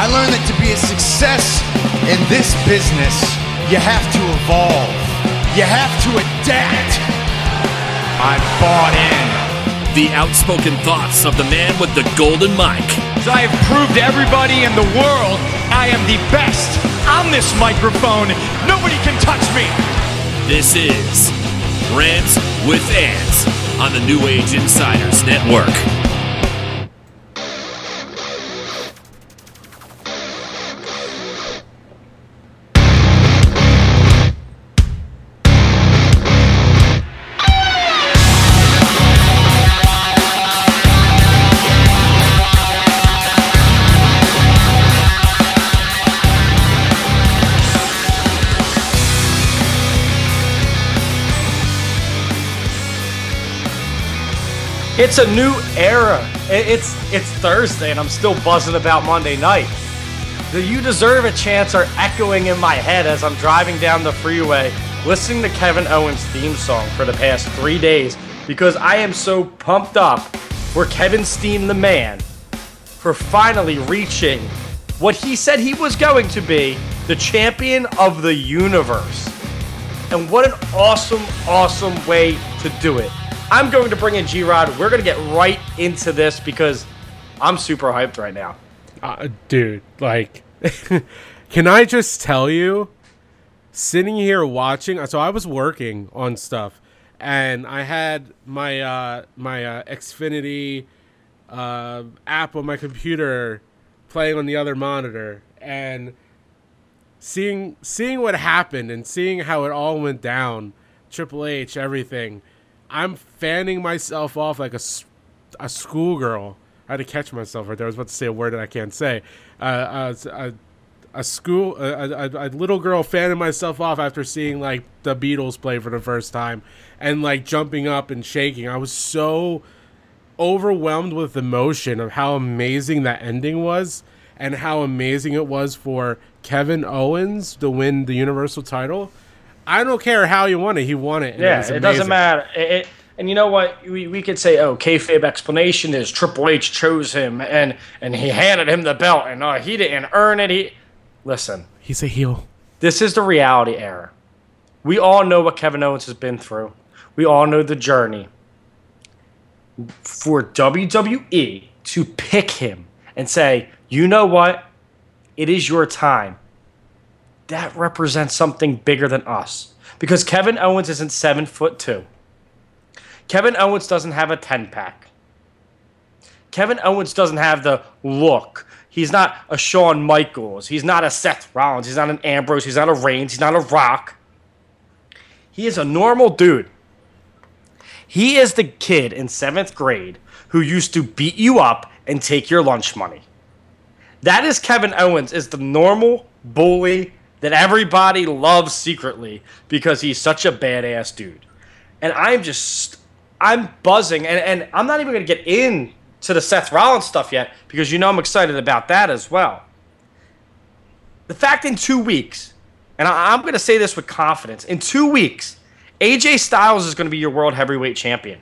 I learned that to be a success in this business, you have to evolve. You have to adapt. I bought in. The outspoken thoughts of the man with the golden mic. So I have proved to everybody in the world I am the best on this microphone. Nobody can touch me. This is Rants with Ants on the New Age Insiders Network. It's a new era. It's it's Thursday and I'm still buzzing about Monday night. The You Deserve a Chance are echoing in my head as I'm driving down the freeway listening to Kevin Owens' theme song for the past three days because I am so pumped up for Kevin Steen the man for finally reaching what he said he was going to be the champion of the universe. And what an awesome, awesome way to do it. I'm going to bring in G Rod. We're going to get right into this because I'm super hyped right now. uh, dude, like, can I just tell you, sitting here watching, so I was working on stuff, and I had my uh, my uh, Xfinity uh, app on my computer playing on the other monitor, and seeing seeing what happened and seeing how it all went down, Triple H, everything. I'm fanning myself off like a, a schoolgirl. I had to catch myself right there. I was about to say a word that I can't say. Uh, a, a, a school, a, a, a little girl fanning myself off after seeing like the Beatles play for the first time and like jumping up and shaking. I was so overwhelmed with emotion of how amazing that ending was and how amazing it was for Kevin Owens to win the Universal title. I don't care how you won it; he won it. Yeah, it doesn't matter. It, it- and you know what? We, we could say, oh, kayfabe explanation is Triple H chose him and and he handed him the belt and uh, he didn't earn it. He listen. He's a heel. This is the reality era. We all know what Kevin Owens has been through. We all know the journey. For WWE to pick him and say, you know what? It is your time. That represents something bigger than us. Because Kevin Owens isn't seven foot two. Kevin Owens doesn't have a 10 pack. Kevin Owens doesn't have the look. He's not a Shawn Michaels. He's not a Seth Rollins. He's not an Ambrose. He's not a Reigns. He's not a Rock. He is a normal dude. He is the kid in seventh grade who used to beat you up and take your lunch money. That is Kevin Owens, is the normal bully that everybody loves secretly because he's such a badass dude. And I'm just, I'm buzzing, and, and I'm not even going to get in to the Seth Rollins stuff yet because you know I'm excited about that as well. The fact in two weeks, and I, I'm going to say this with confidence, in two weeks, AJ Styles is going to be your world heavyweight champion.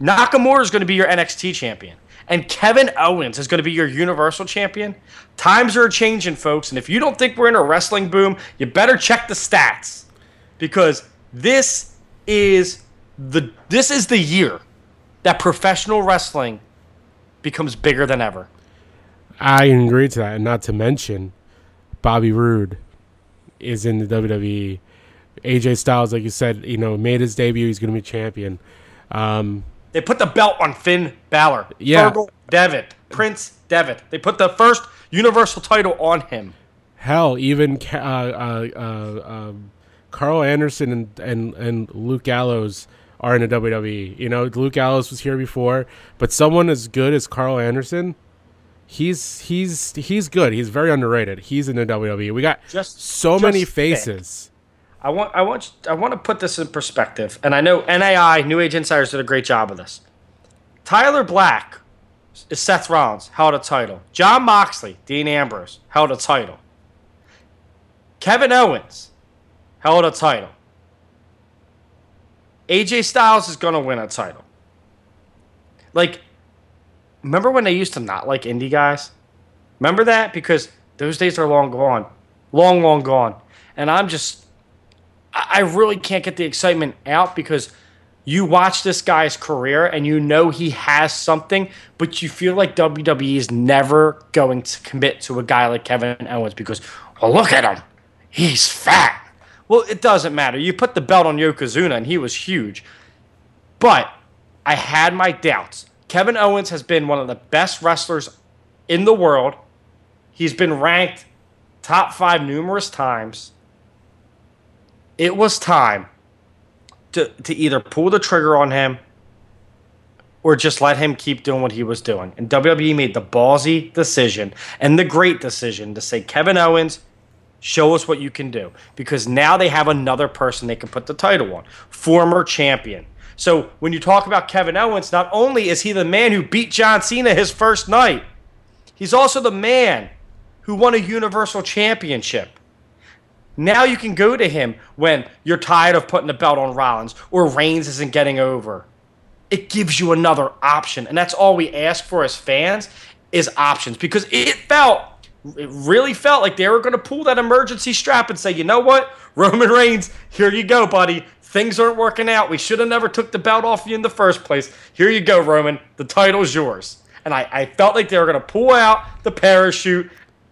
Nakamura is going to be your NXT champion. And Kevin Owens is going to be your Universal champion. Times are changing, folks. And if you don't think we're in a wrestling boom, you better check the stats. Because this is the this is the year that professional wrestling becomes bigger than ever. I agree to that, and not to mention, Bobby Roode is in the WWE. AJ Styles, like you said, you know, made his debut. He's going to be champion. Um, They put the belt on Finn Balor. Yeah. Fergal Devitt. Prince Devitt. They put the first Universal title on him. hell, even uh, uh, uh, um, Karl Anderson and, and and Luke Gallows are in the WWE. You know, Luke Gallows was here before, but someone as good as Karl Anderson, he's he's he's good. He's very underrated. He's in the WWE. We got Just- so many just faces. I want I want I want to put this in perspective, and I know NAI New Age Insiders did a great job of this. Tyler Black is Seth Rollins held a title. John Moxley, Dean Ambrose held a title. Kevin Owens held a title. AJ Styles is gonna win a title. Like, remember when they used to not like indie guys? Remember that? Because those days are long gone. Long, long gone. And I'm just, I I really can't get the excitement out because you watch this guy's career and you know he has something, but you feel like WWE is never going to commit to a guy like Kevin Owens because, well, look at him. He's fat. Well, it doesn't matter. You put the belt on Yokozuna and he was huge. But I had my doubts. Kevin Owens has been one of the best wrestlers in the world. He's been ranked top five numerous times. It was time to, to either pull the trigger on him or just let him keep doing what he was doing. And WWE made the ballsy decision and the great decision to say, Kevin Owens, show us what you can do. Because now they have another person they can put the title on, former champion. So when you talk about Kevin Owens, not only is he the man who beat John Cena his first night, he's also the man who won a Universal Championship. Now you can go to him when you're tired of putting the belt on Rollins or Reigns isn't getting over. It gives you another option, and that's all we ask for as fans is options because it felt it really felt like they were going to pull that emergency strap and say, "You know what? Roman Reigns, here you go, buddy. Things aren't working out. We should have never took the belt off you in the first place. Here you go, Roman. The title's yours." And I, I felt like they were going to pull out the parachute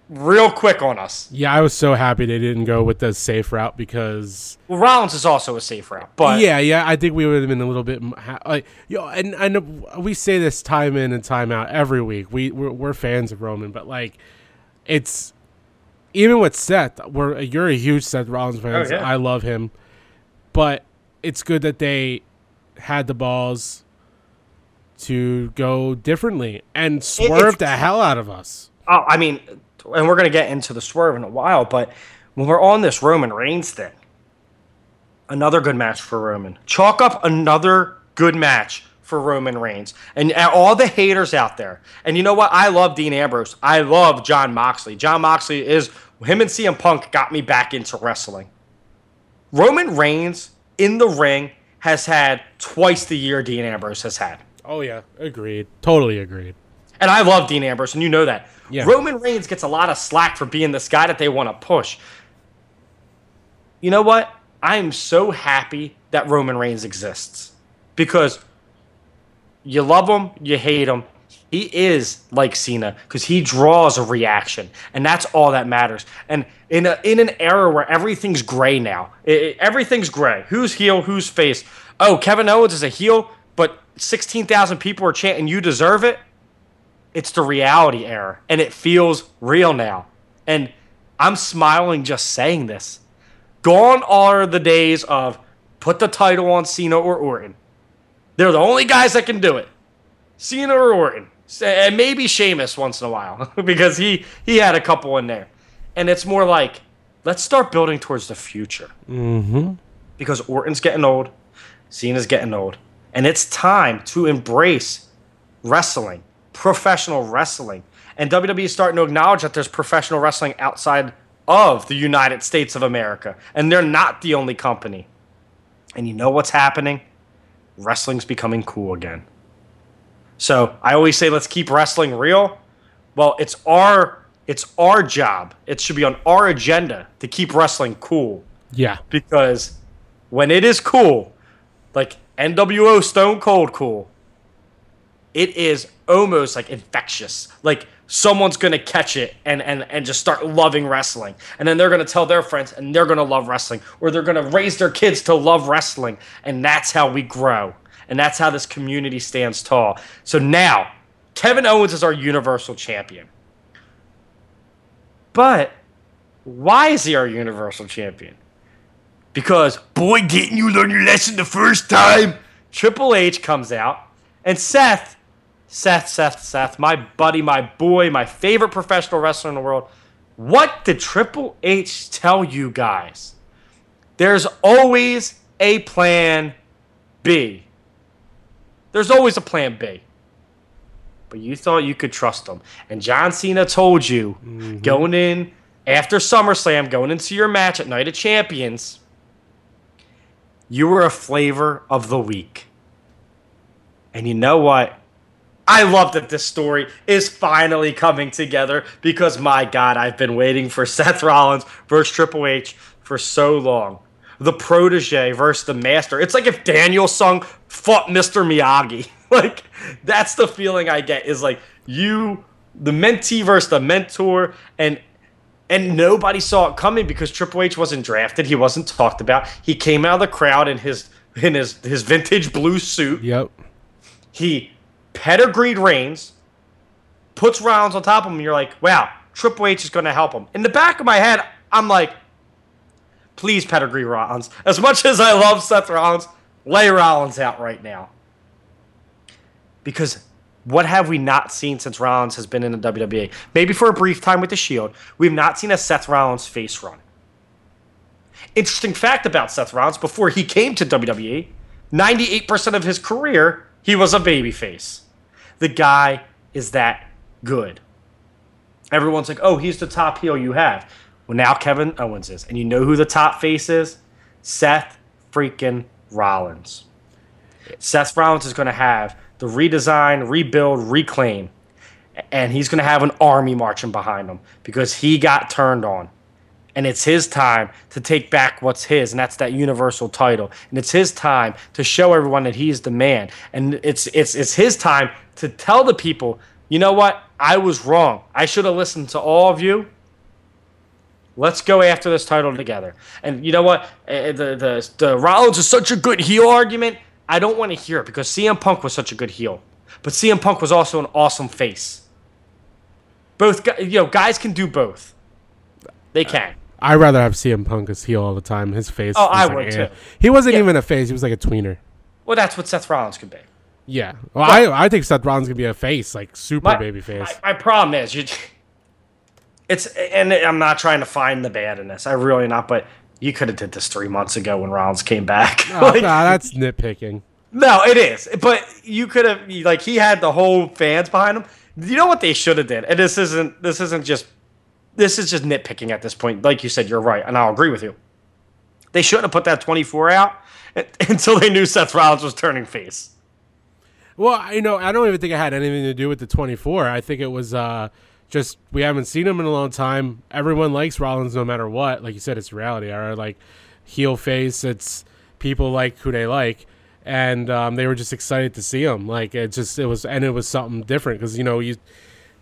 real quick on us. Yeah, I was so happy they didn't go with the safe route because Well, Rollins is also a safe route, but yeah, yeah, I think we would have been a little bit like yo, and I know we say this time in and time out every week. We we're, we're fans of Roman, but like it's even with Seth, we're you're a huge Seth Rollins fan. Oh, yeah. I love him, but it's good that they had the balls to go differently and swerve the hell out of us. Oh, I mean, and we're going to get into the swerve in a while, but when we're on this Roman Reigns thing, another good match for Roman. Chalk up another good match for Roman Reigns. And, and all the haters out there. And you know what? I love Dean Ambrose. I love John Moxley. John Moxley is, him and CM Punk got me back into wrestling. Roman Reigns in the ring has had twice the year Dean Ambrose has had. Oh yeah, agreed. Totally agreed. And I love Dean Ambrose, and you know that. Yeah. Roman Reigns gets a lot of slack for being this guy that they want to push. You know what? I am so happy that Roman Reigns exists because you love him, you hate him. He is like Cena because he draws a reaction, and that's all that matters. And in a, in an era where everything's gray now, i- i- everything's gray. Who's heel? Who's face? Oh, Kevin Owens is a heel, but sixteen thousand people are chanting, "You deserve it." it's the reality era and it feels real now and i'm smiling just saying this gone are the days of put the title on cena or orton they're the only guys that can do it cena or orton and maybe Sheamus once in a while because he he had a couple in there and it's more like let's start building towards the future mm-hmm. because orton's getting old cena's getting old and it's time to embrace wrestling, professional wrestling. And WWE is starting to acknowledge that there's professional wrestling outside of the United States of America. And they're not the only company. And you know what's happening? Wrestling's becoming cool again. So I always say let's keep wrestling real. Well, it's our it's our job. It should be on our agenda to keep wrestling cool Yeah. because when it is cool, like NWO Stone Cold cool, it is almost like infectious. Like someone's gonna catch it and and and just start loving wrestling, and then they're gonna tell their friends, and they're gonna love wrestling, or they're gonna raise their kids to love wrestling, and that's how we grow, and that's how this community stands tall. So now, Kevin Owens is our Universal Champion. But why is he our Universal Champion? Because, boy, didn't you learn your lesson the first time? Triple H comes out, and Seth, Seth, Seth, Seth, my buddy, my boy, my favorite professional wrestler in the world. What did Triple H tell you guys? There's always a plan B. There's always a plan B. But you thought you could trust him. And John Cena told you mm-hmm. going in after SummerSlam, going into your match at Night of Champions, you were a flavor of the week. And you know what? I love that this story is finally coming together because my God, I've been waiting for Seth Rollins versus Triple H for so long. The protege versus the master. It's like if Daniel Sung fought Mr. Miyagi. like that's the feeling I get is like you, the mentee versus the mentor, and and nobody saw it coming because Triple H wasn't drafted. He wasn't talked about. He came out of the crowd in his in his his vintage blue suit. Yep. He pedigreed Reigns, puts Rollins on top of him. And you're like, wow, Triple H is going to help him. In the back of my head, I'm like, please pedigree Rollins. As much as I love Seth Rollins, lay Rollins out right now. Because what have we not seen since Rollins has been in the WWE? Maybe for a brief time with the Shield, we've not seen a Seth Rollins face run. Interesting fact about Seth Rollins before he came to WWE, 98% of his career, he was a babyface. The guy is that good. Everyone's like, oh, he's the top heel you have. Well, now Kevin Owens is. And you know who the top face is? Seth freaking Rollins. Seth Rollins is going to have the redesign, rebuild, reclaim. And he's going to have an army marching behind him because he got turned on. And it's his time to take back what's his, and that's that universal title. And it's his time to show everyone that he's the man. And it's it's it's his time to tell the people, you know what? I was wrong. I should have listened to all of you. Let's go after this title together. And you know what? Uh, The the the Rollins is such a good heel argument. I don't want to hear it because CM Punk was such a good heel, but CM Punk was also an awesome face. Both you know guys can do both. They can. I'd rather have CM Punk as heel all the time. His face. Oh, I like, would eh. too. He wasn't Yeah. even a face. He was like a tweener. Well, that's what Seth Rollins could be. Yeah. Well, I I think Seth Rollins could be a face, like super My, baby face. My, my problem is you. It's and I'm not trying to find the bad in this. I really not. But you could have did this three months ago when Rollins came back. Oh, Like, nah, that's nitpicking. No, it is. But you could have like he had the whole fans behind him. You know what they should have did? And this isn't this isn't just this is just nitpicking at this point. Like you said, you're right, and I'll agree with you. They shouldn't have put that 24 out until they knew Seth Rollins was turning face. Well, you know, I don't even think it had anything to do with the 24. I think it was uh, just we haven't seen him in a long time. Everyone likes Rollins no matter what. Like you said, it's reality. Right, like heel face. It's people like who they like, and um, they were just excited to see him. Like it just it was, and it was something different because you know you.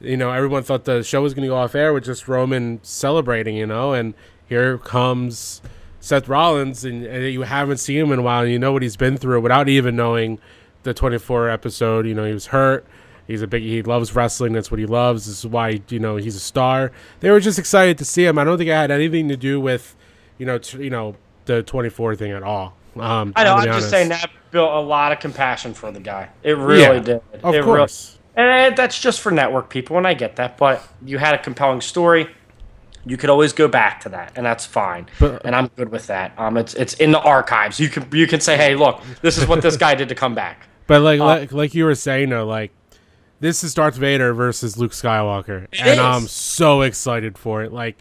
You know, everyone thought the show was going to go off air with just Roman celebrating, you know, and here comes Seth Rollins, and, and you haven't seen him in a while, and you know what he's been through without even knowing the 24 episode. You know, he was hurt. He's a big. He loves wrestling. That's what he loves. This is why you know he's a star. They were just excited to see him. I don't think it had anything to do with, you know, t- you know the 24 thing at all. Um, I know. I'm be just saying that built a lot of compassion for the guy. It really Yeah, did. Of it really- course. And that's just for network people, and I get that. But you had a compelling story. You could always go back to that, and that's fine. But- and I'm good with that. Um, it's it's in the archives. You can you can say, hey, look, this is what this guy did to come back. But like, Uh, like like you were saying though, like this is Darth Vader versus Luke Skywalker, and is. I'm so excited for it. Like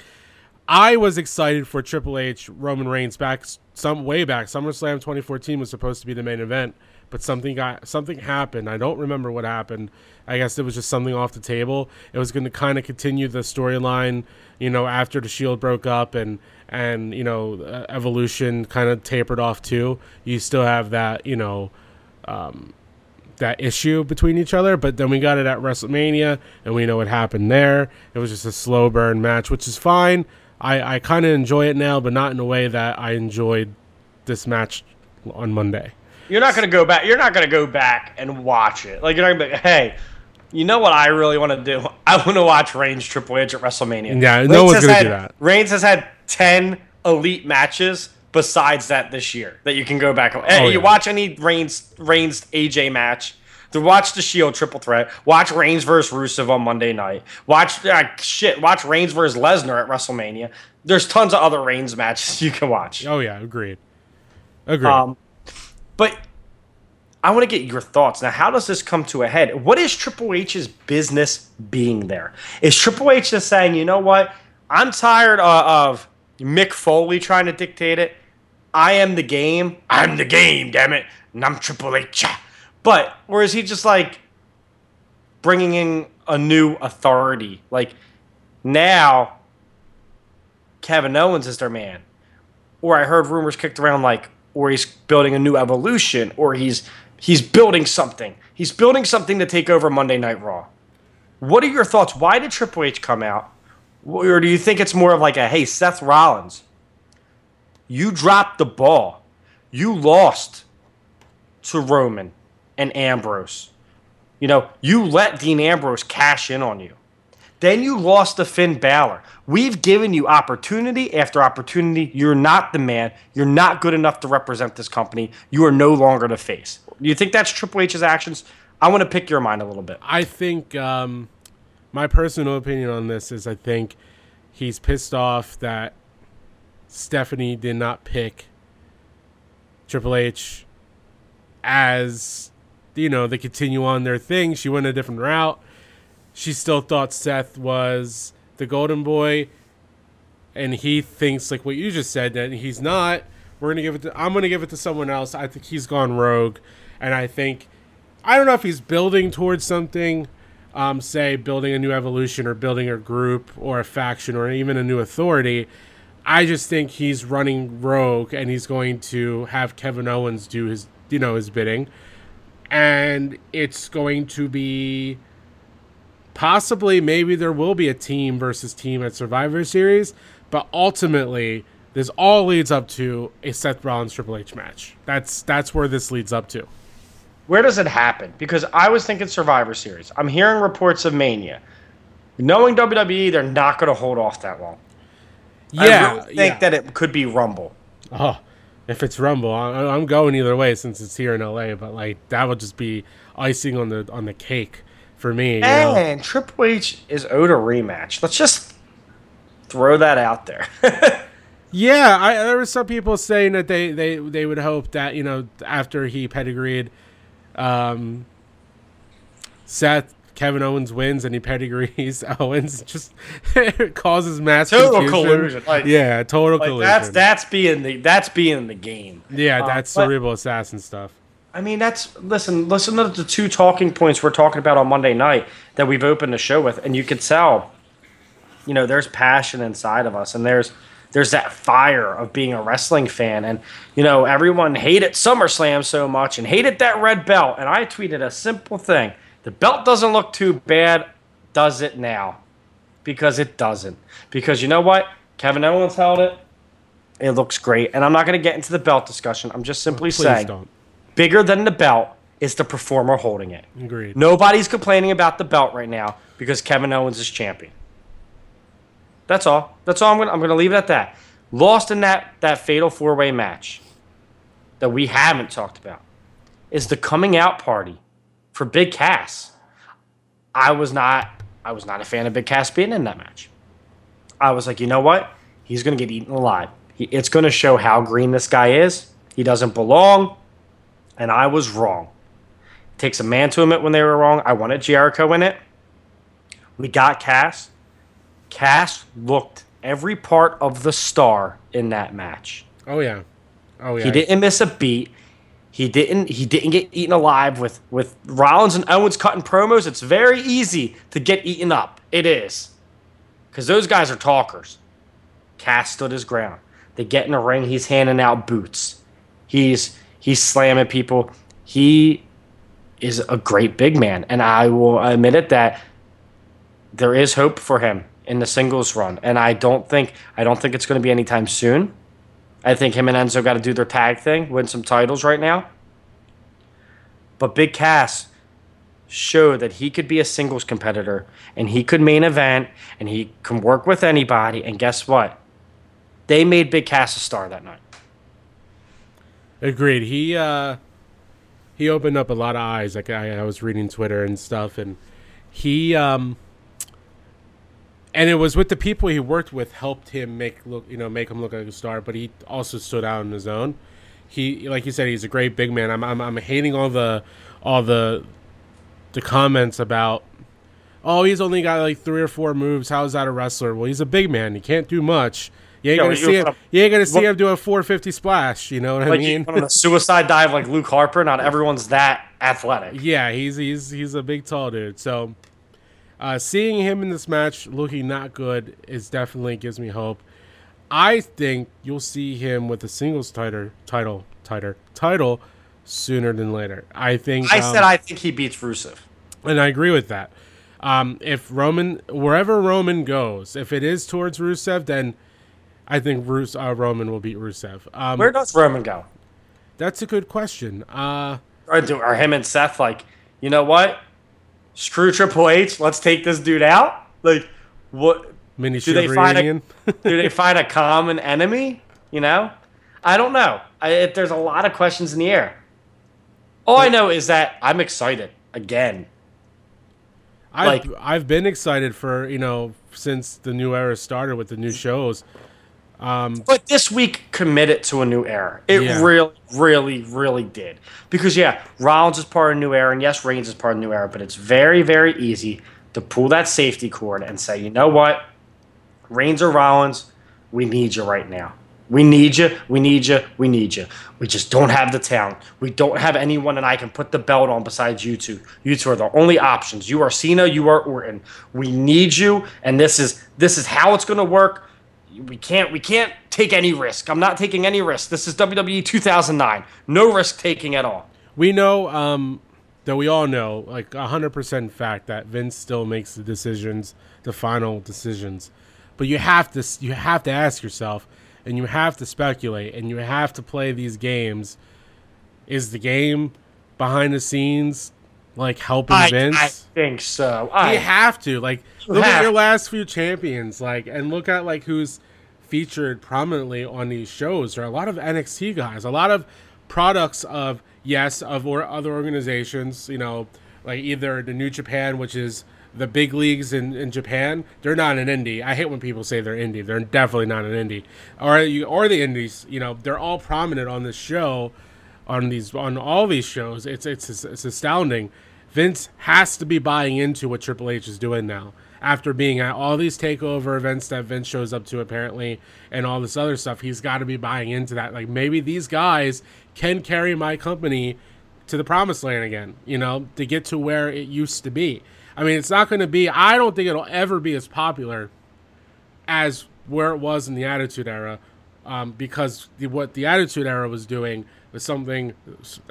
I was excited for Triple H Roman Reigns back some way back. SummerSlam 2014 was supposed to be the main event, but something got something happened. I don't remember what happened. I guess it was just something off the table. It was going to kind of continue the storyline, you know, after the Shield broke up and and you know uh, Evolution kind of tapered off too. You still have that, you know that issue between each other. But then we got it at WrestleMania, and we know what happened there. It was just a slow burn match, which is fine. I, I kind of enjoy it now, but not in a way that I enjoyed this match on Monday. You're not gonna go back. You're not gonna go back and watch it. Like you're not gonna be, hey, you know what I really want to do? I want to watch Reigns Triple H at WrestleMania. Yeah, no one's gonna had- do that. Reigns has had ten elite matches besides that this year that you can go back. and Hey, Oh, you yeah. watch any Reigns Reigns AJ match. To watch the Shield triple threat, watch Reigns versus Rusev on Monday night. Watch uh, shit. Watch Reigns versus Lesnar at WrestleMania. There's tons of other Reigns matches you can watch. Oh yeah, agreed. Agreed. Um, but I want to get your thoughts. Now, how does this come to a head? What is Triple H's business being there? Is Triple H just saying, you know what? I'm tired uh, of Mick Foley trying to dictate it. I am the game. I'm the game, damn it. And I'm Triple H. But, or is he just like, bringing in a new authority. Like now, Kevin Owens is their man. Or I heard rumors kicked around like, or he's building a new evolution, or he's he's building something. He's building something to take over Monday Night Raw. What are your thoughts? Why did Triple H come out? Or do you think it's more of like a hey, Seth Rollins, you dropped the ball. You lost to Roman and Ambrose. You know, you let Dean Ambrose cash in on you. Then you lost to Finn Balor. We've given you opportunity after opportunity. You're not the man. You're not good enough to represent this company. You are no longer the face. Do you think that's Triple H's actions? I want to pick your mind a little bit. I think um, my personal opinion on this is I think he's pissed off that Stephanie did not pick Triple H as you know they continue on their thing. She went a different route. She still thought Seth was the golden boy, and he thinks like what you just said that he's not. We're gonna give it. To, I'm gonna give it to someone else. I think he's gone rogue, and I think I don't know if he's building towards something. Um, say building a new evolution or building a group or a faction or even a new authority. I just think he's running rogue and he's going to have Kevin Owens do his you know his bidding and it's going to be possibly maybe there will be a team versus team at Survivor Series, but ultimately this all leads up to a Seth Rollins Triple H match. That's that's where this leads up to. Where does it happen? Because I was thinking Survivor Series. I'm hearing reports of Mania. Knowing WWE, they're not going to hold off that long. Yeah, I really think yeah. that it could be Rumble. Oh, if it's Rumble, I'm going either way since it's here in LA. But like that would just be icing on the on the cake for me. You know? And Triple H is owed a rematch. Let's just throw that out there. Yeah, I, there were some people saying that they, they, they would hope that you know after he pedigreed, um, Seth Kevin Owens wins and he pedigrees Owens, just causes mass Total confusion. collusion, like- yeah, total like collusion. that's that's being the that's being the game. yeah, uh, that's cerebral assassin stuff. I mean, that's listen. Listen to the two talking points we're talking about on Monday night that we've opened the show with, and you could tell, you know, there's passion inside of us, and there's there's that fire of being a wrestling fan, and you know, everyone hated SummerSlam so much and hated that red belt, and I tweeted a simple thing: the belt doesn't look too bad, does it now? Because it doesn't. Because you know what? Kevin Owens held it. It looks great, and I'm not going to get into the belt discussion. I'm just simply Please saying don't. Bigger than the belt is the performer holding it. Agreed. Nobody's complaining about the belt right now because Kevin Owens is champion. That's all. That's all I'm gonna I'm gonna leave it at that. Lost in that that fatal four way match that we haven't talked about is the coming out party for Big Cass. I was not I was not a fan of Big Cass being in that match. I was like, you know what? He's gonna get eaten alive. He, it's gonna show how green this guy is. He doesn't belong, and I was wrong takes a man to admit when they were wrong. I wanted Jericho in it. We got Cass. Cass looked every part of the star in that match. Oh yeah, oh yeah. He didn't miss a beat. He didn't. He didn't get eaten alive with with Rollins and Owens cutting promos. It's very easy to get eaten up. It is, because those guys are talkers. Cass stood his ground. They get in the ring. He's handing out boots. He's he's slamming people. He is a great big man, and I will admit it that there is hope for him in the singles run. And I don't think I don't think it's going to be anytime soon. I think him and Enzo got to do their tag thing, win some titles right now. But Big Cass showed that he could be a singles competitor and he could main event and he can work with anybody. And guess what? They made Big Cass a star that night. Agreed. He uh he opened up a lot of eyes. Like I, I was reading Twitter and stuff, and he um and it was with the people he worked with helped him make look you know make him look like a star. But he also stood out on his own. He like you said, he's a great big man. I'm I'm, I'm hating all the all the the comments about. Oh, he's only got like three or four moves. How is that a wrestler? Well, he's a big man. He can't do much. You ain't Yo, gonna see him. You ain't gonna see him do a 450 splash. You know what I mean? on a suicide dive like Luke Harper. Not everyone's that athletic. Yeah, he's he's he's a big tall dude. So uh, seeing him in this match looking not good is definitely gives me hope. I think you'll see him with a singles title title title title sooner than later. I think I um, said I think he beats Rusev. and I agree with that. Um, if Roman, wherever Roman goes, if it is towards Rusev, then I think Rus- uh, Roman will beat Rusev. Um, Where does Roman go? that's a good question. Uh, Or do are him and Seth like, you know what? Screw Triple H. Let's take this dude out. Like, what? mini Do they find a- do they find a common enemy? You know, I don't know. I, it, there's a lot of questions in the air. All I know is that I'm excited again. I've like- I've been excited for you know since the new era started with the new shows. Um, but this week committed to a new era. It Yeah. really, really, really did. Because yeah, Rollins is part of a new era, and yes, Reigns is part of new era. But it's very, very easy to pull that safety cord and say, you know what, Reigns or Rollins, we need you right now. We need you. We need you. We need you. We just don't have the talent. We don't have anyone that I can put the belt on besides you two. You two are the only options. You are Cena. You are Orton. We need you, and this is this is how it's going to work. We can't we can't take any risk. I'm not taking any risk. This is WWE 2009. No risk taking at all. We know um, that we all know, like hundred percent fact, that Vince still makes the decisions, the final decisions. But you have to you have to ask yourself, and you have to speculate, and you have to play these games. Is the game behind the scenes like helping I, Vince? I think so. I, you have to like look at your last few champions, like, and look at like who's featured prominently on these shows. There are a lot of NXT guys, a lot of products of yes of or other organizations. You know, like either the New Japan, which is the big leagues in, in Japan. They're not an indie. I hate when people say they're indie. They're definitely not an indie. Or you or the indies. You know, they're all prominent on this show on these on all these shows. It's it's it's astounding. Vince has to be buying into what Triple H is doing now. After being at all these takeover events that Vince shows up to apparently and all this other stuff, he's got to be buying into that. Like maybe these guys can carry my company to the promised land again, you know, to get to where it used to be. I mean, it's not going to be I don't think it'll ever be as popular as where it was in the Attitude Era, um, because the, what the Attitude Era was doing was something.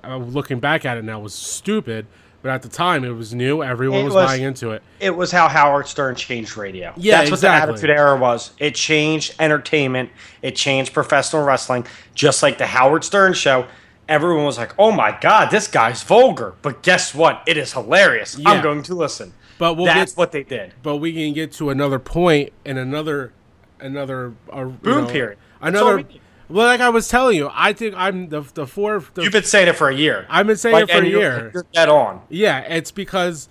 Uh, looking back at it now, was stupid. But at the time, it was new. Everyone was, was- buying into it. it was how Howard Stern changed radio. Yeah, that's exactly. what the Attitude Era was. It changed entertainment. It changed professional wrestling, just like the Howard Stern show. Everyone was like, "Oh my God, this guy's vulgar," but guess what? It is hilarious. Yeah. I'm going to listen. But we'll that's get- what they did. But we can get to another point and another, another uh, Boom know, period. Another. Well, like I was telling you, I think I'm the the four. The, You've been saying it for a year. I've been saying Like, it for a year. You're dead on. Yeah, it's because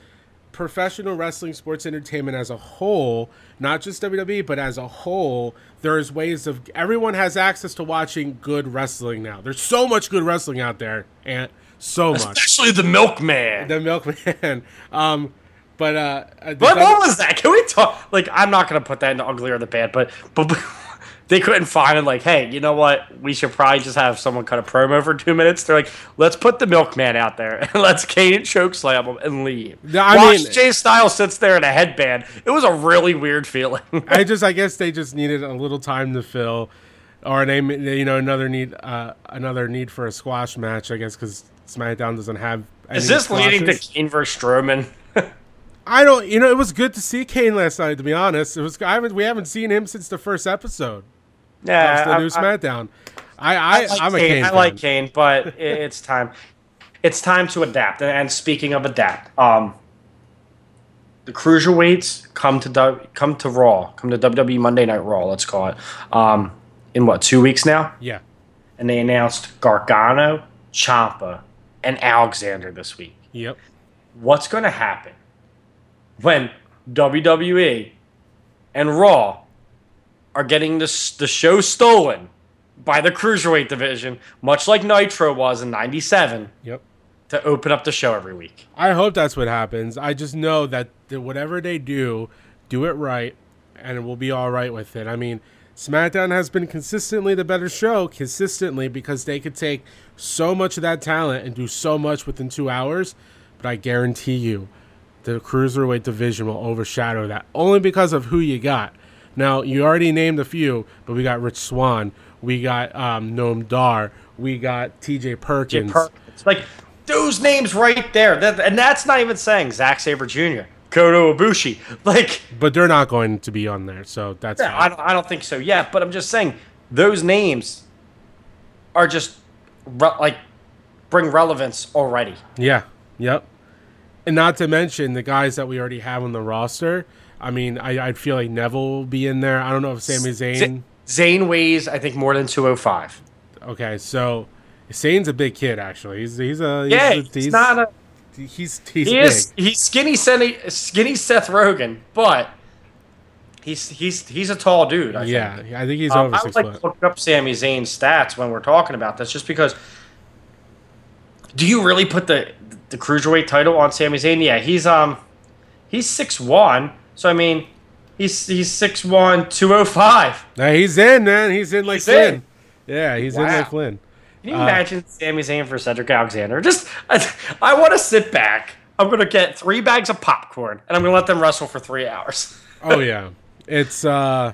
professional wrestling, sports entertainment as a whole, not just WWE, but as a whole, there's ways of everyone has access to watching good wrestling now. There's so much good wrestling out there, and so much. Especially the Milkman. The Milkman. Um, but uh, uh, What, what was that? Can we talk? Like, I'm not gonna put that into ugly or the bad, but but they couldn't find. Like, hey, you know what? We should probably just have someone cut a promo for two minutes. They're like, let's put the milkman out there and let's Kane choke slam him and leave. No, I Watch mean- Jay Styles sits there in a headband. It was a really weird feeling. I just, I guess they just needed a little time to fill, or they, you know, another need, uh, another need for a squash match. I guess because SmackDown doesn't have. Any Is this leading to squashes. Kane versus Strowman? I don't. You know, it was good to see Kane last night. To be honest, it was. I haven't. We haven't seen him since the first episode Yeah, the I- new I- SmackDown. I, I, I like I'm a Kane. Kane. I like. Kane, but it's time. It's time to adapt. And speaking of adapt, um, the cruiserweights come to come to Raw, come to WWE Monday Night Raw. Let's call it. Um, in what two weeks now? Yeah. And they announced Gargano, Ciampa, and Alexander this week. Yep. What's going to happen when WWE and Raw are getting this, the show stolen by the cruiserweight division, much like Nitro was in '97, Yep. to open up the show every week? I hope that's what happens. I just know that, that whatever they do, do it right, and we'll be all right with it. I mean, SmackDown has been consistently the better show, consistently because they could take so much of that talent and do so much within two hours. But I guarantee you, the cruiserweight division will overshadow that only because of who you got. Now you already named a few, but we got Rich Swann, we got um, Noam Dar, we got T.J. Perkins. It's like those names right there, that, and that's not even saying Zack Sabre Jr., Kota Ibushi, like. But they're not going to be on there, so that's. Yeah, I don't, I don't think so yet, but I'm just saying those names are just re- like bring relevance already. Yeah. Yep. And not to mention the guys that we already have on the roster. I mean, I, I feel like Neville will be in there. I don't know if Sami Zayn. Zayn weighs, I think, more than 205. Okay, so Zayn's a big kid. Actually, he's he's a he's Yeah, a, he's, not a. he's he's He big. is. He's skinny, skinny, skinny Seth Rogen, but he's he's he's a tall dude. I yeah, think. I think he's Um, over I six would like foot. to look up Sami Zayn's stats when we're talking about this, just because. Do you really put the the cruiserweight title on Sami Zayn? Yeah, he's um, he's six one. So I mean, he's he's six one, two oh five. Nah, he's in, man. He's in like He's Flynn. in. Yeah, he's in Wow. like Flynn. Can you Uh, imagine Sami Zayn for Cedric Alexander? Just, I, I want to sit back. I'm gonna get three bags of popcorn, and I'm gonna let them wrestle for three hours. Oh yeah, it's uh,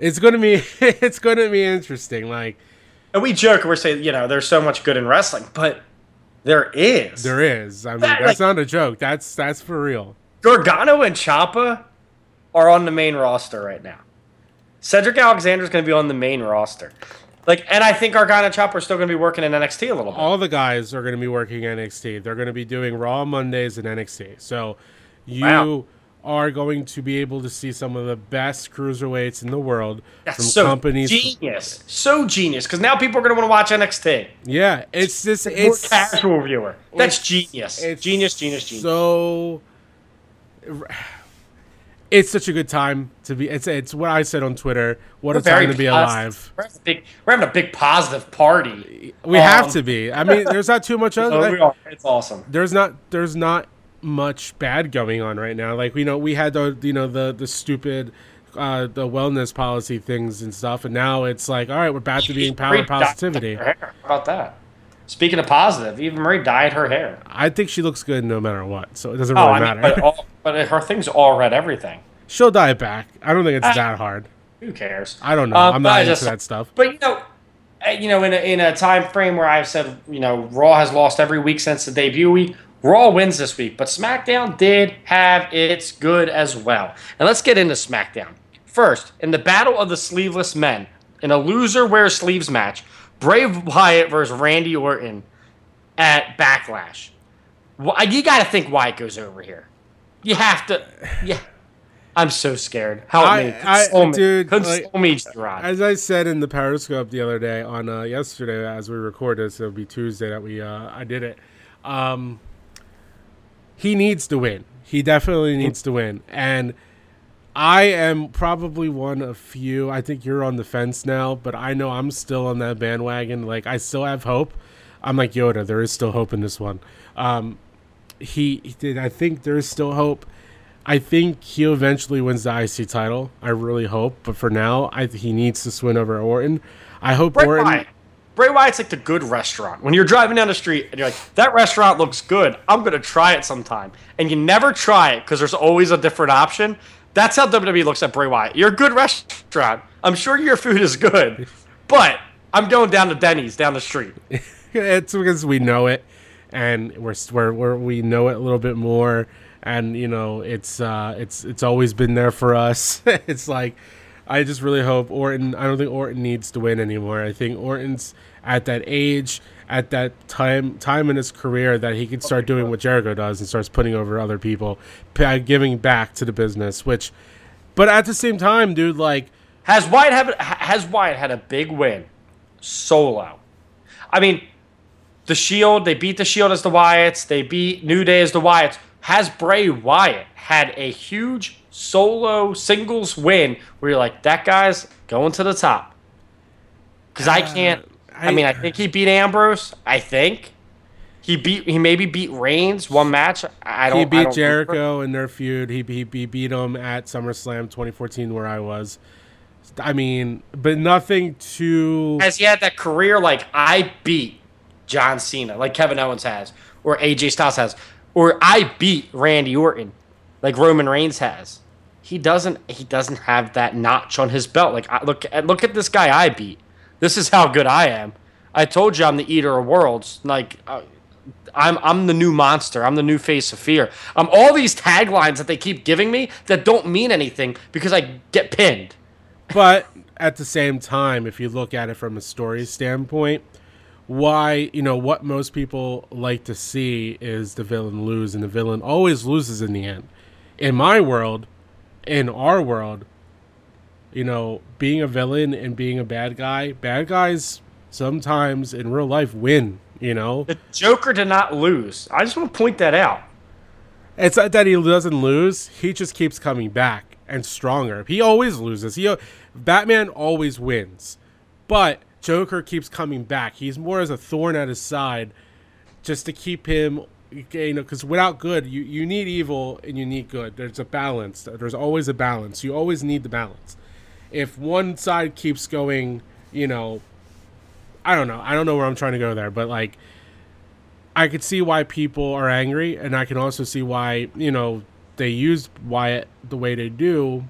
it's gonna be it's gonna be interesting. Like And we joke, we're saying, you know, there's so much good in wrestling, but there is. there is. I mean, That, that's like- not a joke. That's that's for real. Gargano and Ciampa are on the main roster right now. Cedric Alexander is going to be on the main roster. Like, and I think Gargano and Ciampa are still going to be working in NXT a little bit. All the guys are going to be working NXT. They're going to be doing Raw Mondays and NXT. So you Wow. are going to be able to see some of the best cruiserweights in the world That's from so companies. genius, so genius. Because now people are going to want to watch NXT. Yeah, it's just More it's casual viewer. That's it's- genius. it's Genius, genius, genius. So it's such a good time to be. It's it's what I said on Twitter. What We're a time to be alive. We're having, a big, we're having a big positive party. We have Um, to be. I mean, there's not too much Oh, other. we are. It's awesome. there's not there's not much bad going on right now. Like you know, we had the you know the the stupid uh, the wellness policy things and stuff, and now it's like, all right, we're back to being power positivity. How about that? Speaking of positive, even Marie dyed her hair. I think she looks good no matter what, so it doesn't Oh, really I mean, matter. but, all, but her thing's all red everything. She'll dye it back. I don't think it's Ah. that hard. Who cares? I don't know. Um, I'm not I into just- that stuff. But you know, uh, you know, in a, in a time frame where I've said, you know, Raw has lost every week since the debut week. Raw wins this week, but SmackDown did have its good as well. And let's get into SmackDown. First, in the Battle of the Sleeveless Men, in a loser wears sleeves match, Bray Wyatt versus Randy Orton at Backlash. Wh- You got to think Wyatt goes over here. You have to. Yeah. I'm so scared. Help I- me. I- Console me. dude, Console like- me, Gerard. As I said in the Periscope the other day on uh, yesterday, as we record this, it'll be Tuesday that we uh, I did it. Um, he needs to win. He definitely needs to win, and I am probably one of few. I think you're on the fence now, but I know I'm still on that bandwagon. Like I still have hope. I'm like Yoda. There is still hope in this one. Um, he, he did. I think there is still hope. I think he eventually wins the IC title. I really hope, but for now, I he needs to win over Orton. I hope Bray Orton. Wyatt. Bray Wyatt's like the good restaurant. When you're driving down the street and you're like, that restaurant looks good. I'm going to try it sometime. And you never try it because there's always a different option. That's how WWE looks at Bray Wyatt. You're a good restaurant. I'm sure your food is good, but I'm going down to Denny's down the street. it's because we know it, and we're, we're, we're we know it a little bit more, and you know it's uh it's it's always been there for us. it's like I just really hope Orton. I don't think Orton needs to win anymore. I think Orton's at that age, at that time time in his career that he can start doing what Jericho does and starts putting over other people, uh, giving back to the business. Which, but at the same time, dude, like Has Wyatt have, has Wyatt had a big win solo? I mean, the Shield, they beat the Shield as the Wyatts, they beat New Day as the Wyatts. Has Bray Wyatt had a huge solo singles win where you're like, that guy's going to the top? Because I uh, can't. I, I- mean, I think he beat Ambrose. I think he beat. He maybe beat Reigns one match. I don't. he beat don't Jericho in their feud. He, he, he beat him at SummerSlam 2014, where I was. I mean, but nothing too. Has he had that career like I beat John Cena, like Kevin Owens has, or AJ Styles has, or I beat Randy Orton, like Roman Reigns has? He doesn't. He doesn't have that notch on his belt. Like I, look at look at this guy I beat. This is how good I am. I told you I'm the eater of worlds. Like uh, I'm I'm the new monster. I'm the new face of fear. Um, all these taglines that they keep giving me that don't mean anything because I get pinned. but at the same time, if you look at it from a story standpoint, why you know what most people like to see is the villain lose, and the villain always loses in the end. In my world, in our world, you know, being a villain and being a bad guy, bad guys sometimes in real life win. You know, The Joker did not lose. I just want to point that out. It's not that he doesn't lose; he just keeps coming back and stronger. He always loses. He, Batman always wins, but Joker keeps coming back. He's more as a thorn at his side, just to keep him. You know, because without good, you you need evil and you need good. There's a balance. There's always a balance. You always need the balance. If one side keeps going, you know, I don't know. I don't know where I'm trying to go there, but like I could see why people are angry, and I can also see why you know they use Wyatt the way they do.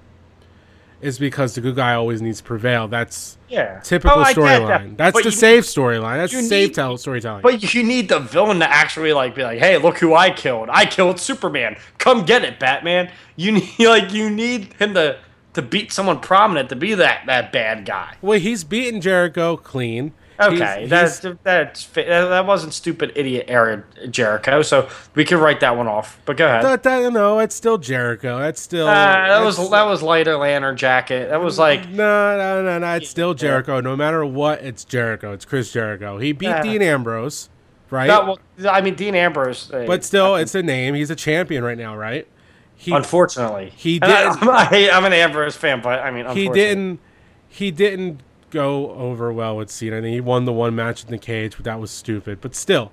Is because the good guy always needs to prevail. That's Yeah. typical Oh, get that. storyline. That's But the safe storyline. That's you safe tell storytelling. But you need the villain to actually like be like, "Hey, look who I killed! I killed Superman. Come get it, Batman." You need like you need him to to beat someone prominent to be that that bad guy. well, he's beaten Jericho clean. Okay, He's- that's he's- that's that, that wasn't stupid idiot era Jericho, so we can write that one off. But go ahead. that, that, no, it's still Jericho. That's still Uh, that was that was lighter lantern jacket. That was like No, no, no, no. It's still Jericho. No matter what, it's Jericho. It's Chris Jericho. He beat Yeah. Dean Ambrose, right? that. Well, I mean Dean Ambrose, uh, but still, it's a name. He's a champion right now, right? He unfortunately he did- I'm, an Ambrose fan, but I mean, he didn't he didn't go over well with Cena. I think he won the one match in the cage, but that was stupid. But still,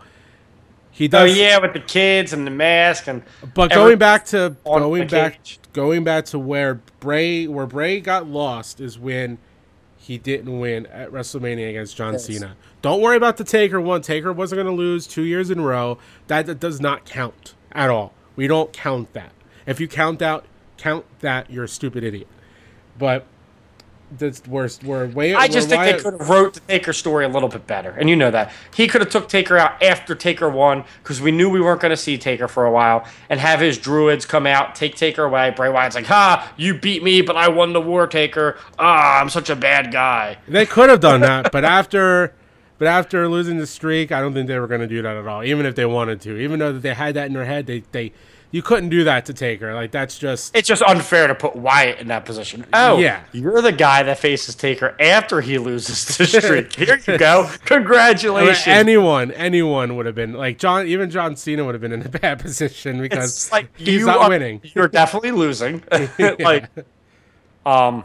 he oh, does. Oh yeah, with the kids and the mask and. But going back to going back cage. going back to where Bray where Bray got lost is when he didn't win at WrestleMania against John Yes. Cena. Don't worry about the Taker one. Taker wasn't going to lose two years in a row. That, that does not count at all. We don't count that. If you count out count that, you're a stupid idiot. But that's worst. We're way. I just think they could have wrote the Taker story a little bit better, and you know that he could have took Taker out after Taker won because we knew we weren't going to see Taker for a while, and have his druids come out, take Taker away. Bray Wyatt's like, "Ha, you beat me, but I won the war, Taker. Ah, I'm such a bad guy." They could have done that, but after, but after losing the streak, I don't think they were going to do that at all. Even if they wanted to, even though that they had that in their head, they they you couldn't do that to Taker. Like that's just It's just unfair to put Wyatt in that position. Oh, Yeah. you're the guy that faces Taker after he loses the streak. Here you go. Congratulations. anyone anyone would have been like John. Even John Cena would have been in a bad position because it's like he's you not are- winning. You're definitely losing. like, um,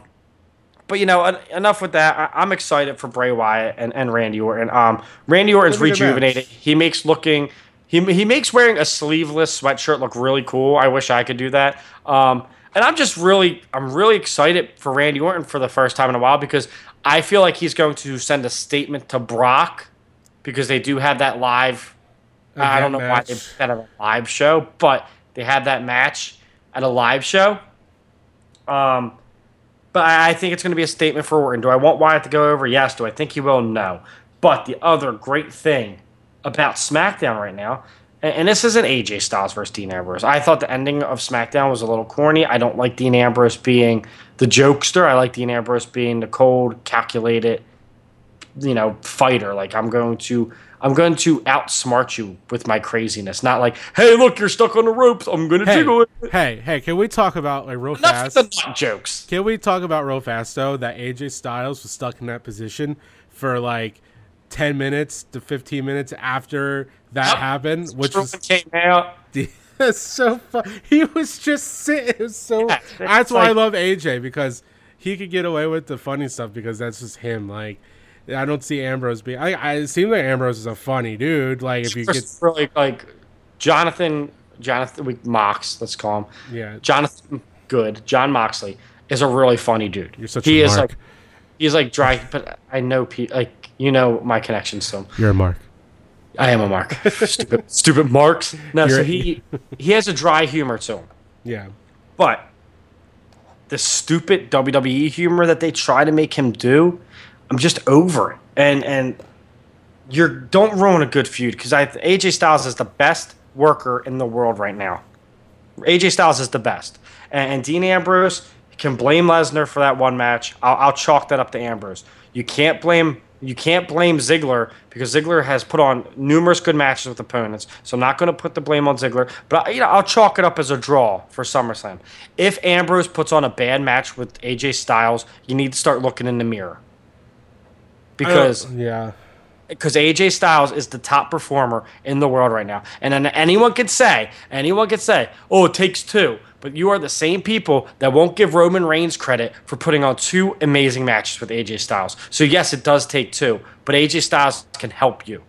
but you know, enough with that. I, I'm excited for Bray Wyatt and, and Randy Orton. Um, Randy Orton's Look rejuvenated. He makes looking. He, he makes wearing a sleeveless sweatshirt look really cool. I wish I could do that. Um, and I'm just really, I'm really excited for Randy Orton for the first time in a while because I feel like he's going to send a statement to Brock because they do have that live I don't know Event why they match. put a live show, but they had that match at a live show. Um, but I I think it's going to be a statement for Orton. Do I want Wyatt to go over? Yes. Do I think he will? No. But the other great thing about SmackDown right now, and, and this isn't AJ Styles versus Dean Ambrose. I thought the ending of SmackDown was a little corny. I don't like Dean Ambrose being the jokester. I like Dean Ambrose being the cold, calculated, you know, fighter. Like I'm going to I'm going to outsmart you with my craziness. Not like, hey, look, you're stuck on the ropes. I'm gonna Hey, jiggle it. hey, hey! Can we talk about like real Enough fast? the jokes. Can we talk about real fast though that AJ Styles was stuck in that position for like ten minutes to fifteen minutes after that Yep. happened, which was came out. that's so fun. He was just sitting. Was so. Yeah, that's why I love AJ because he could get away with the funny stuff because that's just him. Like I don't see Ambrose being. I, I it seems like Ambrose is a funny dude. Like if you get really like Jonathan, Jonathan we Mox, let's call him yeah, Jonathan Good, John Moxley, is a really funny dude. You're such he a is mark. like he's like dry, but I know pe- like you know my connections to him. You're a mark. I am a mark. stupid, stupid marks. No, so You're- he he has a dry humor to him, Yeah. but the stupid WWE humor that they try to make him do, I'm just over it. And and you're don't ruin a good feud because I AJ Styles is the best worker in the world right now. AJ Styles is the best, and, and Dean Ambrose can blame Lesnar for that one match. I'll, I'll chalk that up to Ambrose. You can't blame you can't blame Ziggler because Ziggler has put on numerous good matches with opponents. So I'm not going to put the blame on Ziggler, but you know I'll chalk it up as a draw for SummerSlam. If Ambrose puts on a bad match with AJ Styles, you need to start looking in the mirror because yeah. because AJ Styles is the top performer in the world right now. And then anyone could say, anyone could say, oh, it takes two. But you are the same people that won't give Roman Reigns credit for putting on two amazing matches with AJ Styles. So, yes, it does take two, but AJ Styles can help you.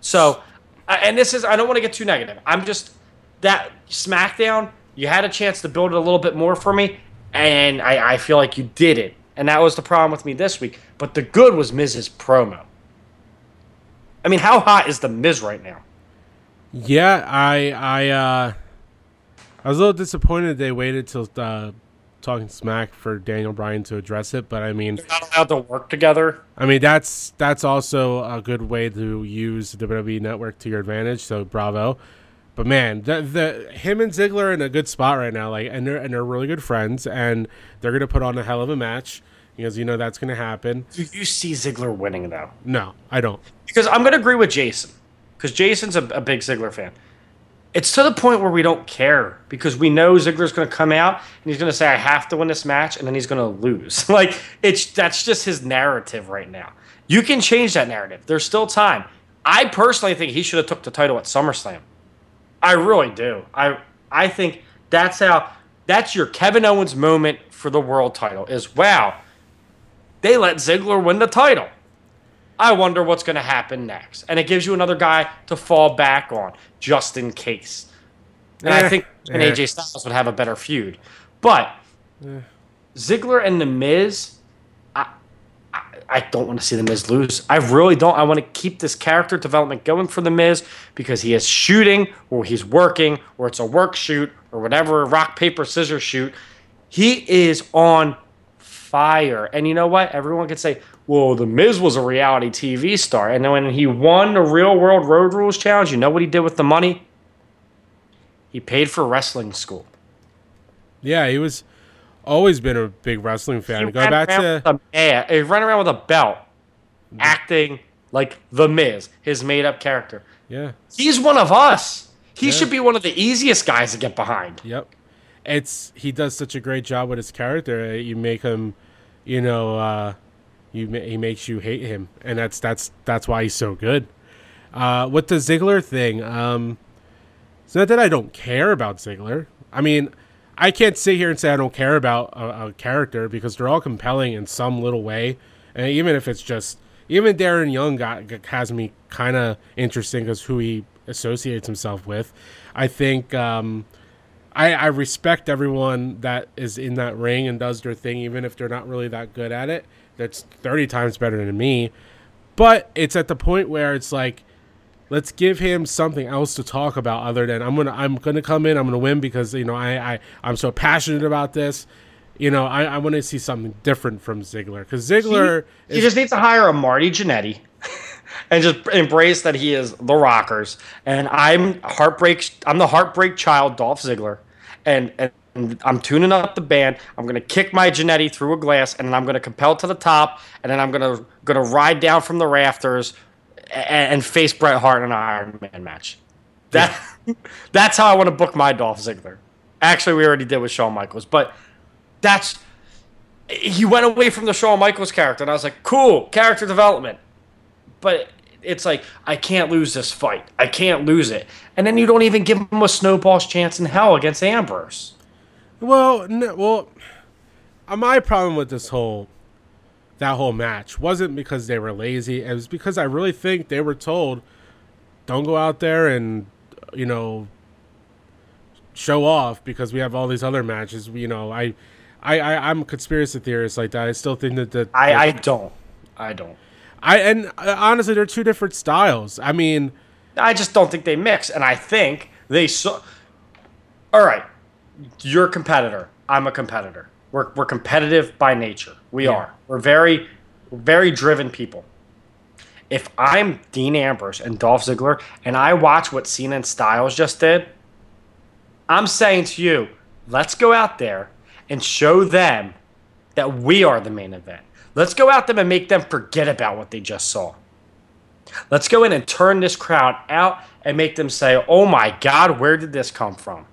So, and this is, I don't want to get too negative. I'm just, that SmackDown, you had a chance to build it a little bit more for me, and I, I feel like you did it. And that was the problem with me this week. But the good was Miz's promo. I mean, how hot is the Miz right now? Yeah, I I uh I was a little disappointed they waited till uh talking smack for Daniel Bryan to address it, but I mean They're Not allowed to work together. I mean that's that's also a good way to use the WWE network to your advantage, so bravo. But man, the, the him and Ziggler are in a good spot right now, like and they're and they're really good friends and they're gonna put on a hell of a match because you know that's gonna happen. Do you see Ziggler winning though? No, I don't. Because I'm going to agree with Jason, because Jason's a, a big Ziggler fan. It's to the point where we don't care because we know Ziggler's going to come out and he's going to say, "I have to win this match," and then he's going to lose. like it's that's just his narrative right now. You can change that narrative. There's still time. I personally think he should have took the title at SummerSlam. I really do. I I think that's how that's your Kevin Owens moment for the world title. Is wow, they let Ziggler win the title. I wonder what's going to happen next. And it gives you another guy to fall back on just in case. And Eh, I think an eh. AJ Styles would have a better feud. But Ziggler and The Miz, I, I, I don't want to see The Miz lose. I really don't. I want to keep this character development going for The Miz because he is shooting or he's working or it's a work shoot or whatever, rock, paper, scissors shoot. He is on fire. And you know what? Everyone could say, well, The Miz was a reality TV star. And then when he won the Real World Road Rules Challenge, you know what he did with the money? He paid for wrestling school. Yeah, he was always been a big wrestling fan. He Go ran back around to with a, yeah, he ran around with a belt, acting like The Miz, his made up character. yeah. He's one of us. He should be one of the easiest guys to get behind. Yep. It's he does such a great job with his character. uh, You make him, you know, uh, you he makes you hate him, and that's that's that's why he's so good. Uh, with the Ziggler thing, um, it's not that I don't care about Ziggler. I mean, I can't sit here and say I don't care about a, a character because they're all compelling in some little way, and even if it's just even Darren Young got, got- has me kind of interesting because who he associates himself with. I think. Um, I, I respect everyone that is in that ring and does their thing, even if they're not really that good at it. That's 30 times better than me. But it's at the point where it's like, let's give him something else to talk about other than I'm gonna I'm gonna come in, I'm gonna win because you know I, I I'm so passionate about this. You know, I, I want to see something different from Ziggler because Ziggler He is just needs to hire a Marty Jannetty and just embrace that he is the Rockers. And I'm heartbreak. I'm the heartbreak child, Dolph Ziggler, and and. I'm tuning up the band. I'm gonna kick my Jannetty through a glass, and then I'm gonna compel to the top, and then I'm gonna gonna ride down from the rafters and, and face Bret Hart in an Iron Man match. That that's how I want to book my Dolph Ziggler. Actually, we already did with Shawn Michaels, but that's he went away from the Shawn Michaels character, and I was like, cool, character development. But it's like, I can't lose this fight. I can't lose it. And then you don't even give him a snowball's chance in hell against Ambrose. Well, no, well, uh, my problem with this whole that whole match wasn't because they were lazy. It was because I really think they were told, "Don't go out there and you know show off because we have all these other matches." You know, I I, I I'm a conspiracy theorist like that. I still think that the I, I don't. I don't. I and uh, honestly, they're two different styles. I mean, I just don't think they mix, and I think they saw. All right, you're a competitor. I'm a competitor. We're we're competitive by nature. We Yeah. are. We're very, very driven people. If I'm Dean Ambrose and Dolph Ziggler, and I watch what Cena and Styles just did, I'm saying to you, let's go out there and show them that we are the main event. Let's go out there and make them forget about what they just saw. Let's go in and turn this crowd out and make them say, oh my God, where did this come from?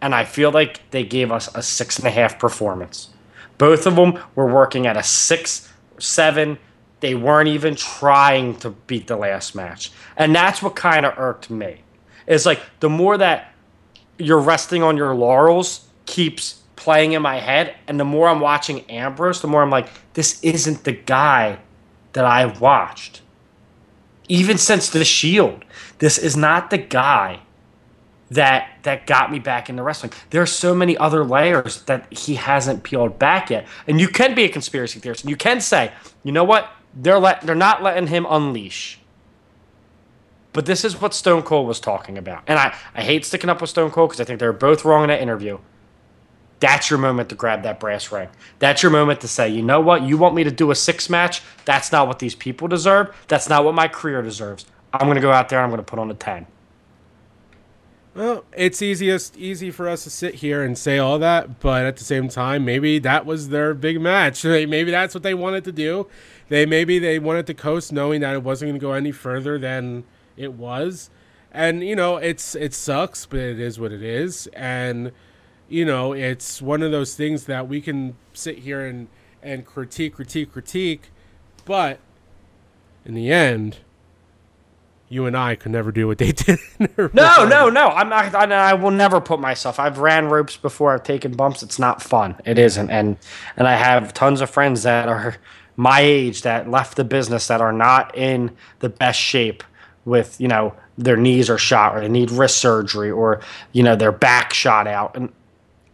And I feel like they gave us a six and a half performance. Both of them were working at a six, seven. They weren't even trying to beat the last match. And that's what kind of irked me. It's like the more that you're resting on your laurels keeps playing in my head, and the more I'm watching Ambrose, the more I'm like, this isn't the guy that I watched even since the Shield, this is not the guy that that got me back into wrestling. There are so many other layers that he hasn't peeled back yet. And you can be a conspiracy theorist. And you can say, you know what? They're let they're not letting him unleash. But this is what Stone Cold was talking about. And I, I hate sticking up with Stone Cold because I think they're both wrong in that interview. That's your moment to grab that brass ring. That's your moment to say, you know what? You want me to do a six match? That's not what these people deserve. That's not what my career deserves. I'm going to go out there. And I'm going to put on a 10. Well, it's easiest easy for us to sit here and say all that, but at the same time, maybe that was their big match. Maybe that's what they wanted to do. They maybe they wanted to coast, knowing that it wasn't going to go any further than it was. And you know, it's it sucks, but it is what it is. And you know, it's one of those things that we can sit here and and critique, critique, critique, but in the end, you and I could never do what they did. No, no, no. I'm not. I, I will never put myself. I've ran ropes before. I've taken bumps. It's not fun. It isn't. And and I have tons of friends that are my age that left the business that are not in the best shape with you know their knees are shot or they need wrist surgery or you know their back shot out and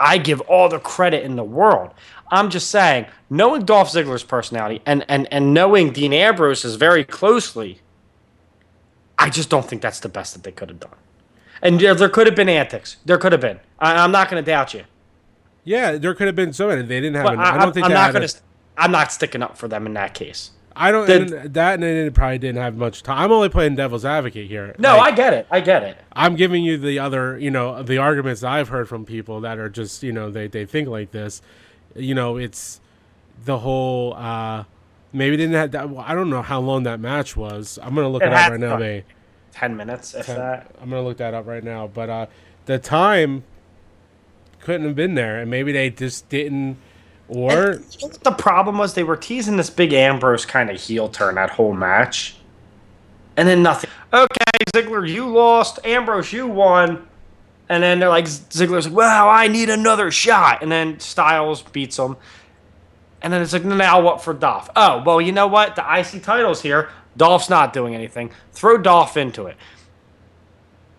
I give all the credit in the world. I'm just saying, knowing Dolph Ziggler's personality and and and knowing Dean Ambrose is very closely, I just don't think that's the best that they could have done. And there, there could have been antics. There could have been. I, I'm not going to doubt you. Yeah, there could have been so many. They didn't have. An, I, I, don't think am not going to. I'm not sticking up for them in that case. I don't. Did- and that and they probably didn't have much time. I'm only playing devil's advocate here. No, Like, I get it. I get it. I'm giving you the other, you know, the arguments I've heard from people that are just, you know, they, they think like this. You know, it's the whole, uh, maybe they didn't have that. well, I don't know how long that match was. I'm going to look It it, up right now. They, Ten minutes, if that. I'm going to look that up right now. But, uh, the time couldn't have been there. And maybe they just didn't, or, The problem was they were teasing this big Ambrose kind of heel turn that whole match, and then nothing. Okay, Ziggler, you lost. Ambrose, you won. And then they're like, Ziggler's like, "Wow, I need another shot." And then Styles beats him. And then it's like, now what for Dolph? Oh, well, you know what? The IC title's here. Dolph's not doing anything. Throw Dolph into it.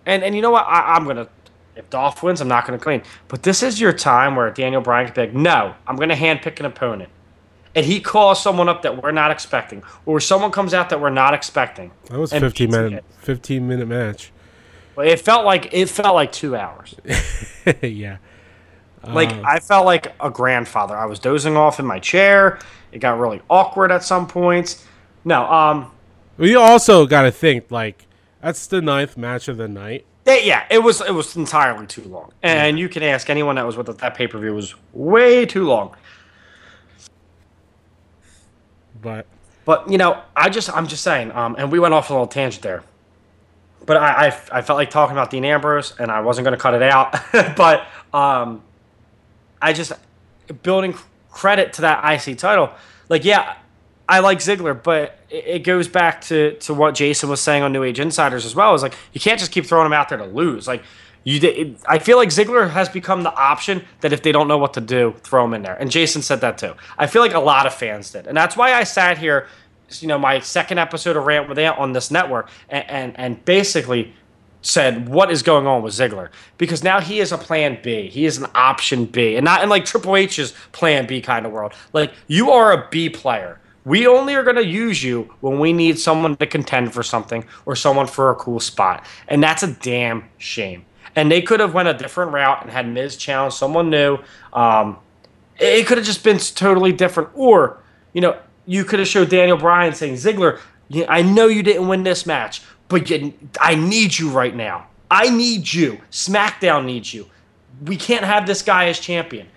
And and you know what? I, I'm gonna if Dolph wins, I'm not gonna clean. But this is your time where Daniel Bryan can be like, no, I'm gonna handpick an opponent. And he calls someone up that we're not expecting, or someone comes out that we're not expecting. that was and 15 minute, it. 15 minute match. But it felt like it felt like two hours. yeah. Like Uh. I felt like a grandfather. I was dozing off in my chair. It got really awkward at some points. No, um, We also got to think, like, that's the ninth match of the night. They- yeah, it was it was entirely too long, and you can ask anyone that was with us. That pay per view was way too long. But But you know, I just I'm just saying, um, and we went off a little tangent there. But I, I, I felt like talking about Dean Ambrose, and I wasn't going to cut it out. but um, I just building credit to that IC title. Like, yeah, I like Ziggler, but it, goes back to to what Jason was saying on New Age Insiders as well. Is like you can't just keep throwing him out there to lose. Like you, it, I feel like Ziggler has become the option that if they don't know what to do, throw him in there. And Jason said that too. I feel like a lot of fans did, and that's why I sat here you know my second episode of rant with ant on this network and, and and basically said, "What is going on with Ziggler?" Because now he is a plan B. He is an option B, and not in like Triple H's plan B kind of world. Like you are a B player. We only are going to use you when we need someone to contend for something or someone for a cool spot, and that's a damn shame. And they could have went a different route and had Miz challenge someone new. Um, it could have just been totally different, or you know, you could have showed Daniel Bryan saying, "Ziggler, I know you didn't win this match." But you, I need you right now. I need you. SmackDown needs you. We can't have this guy as champion.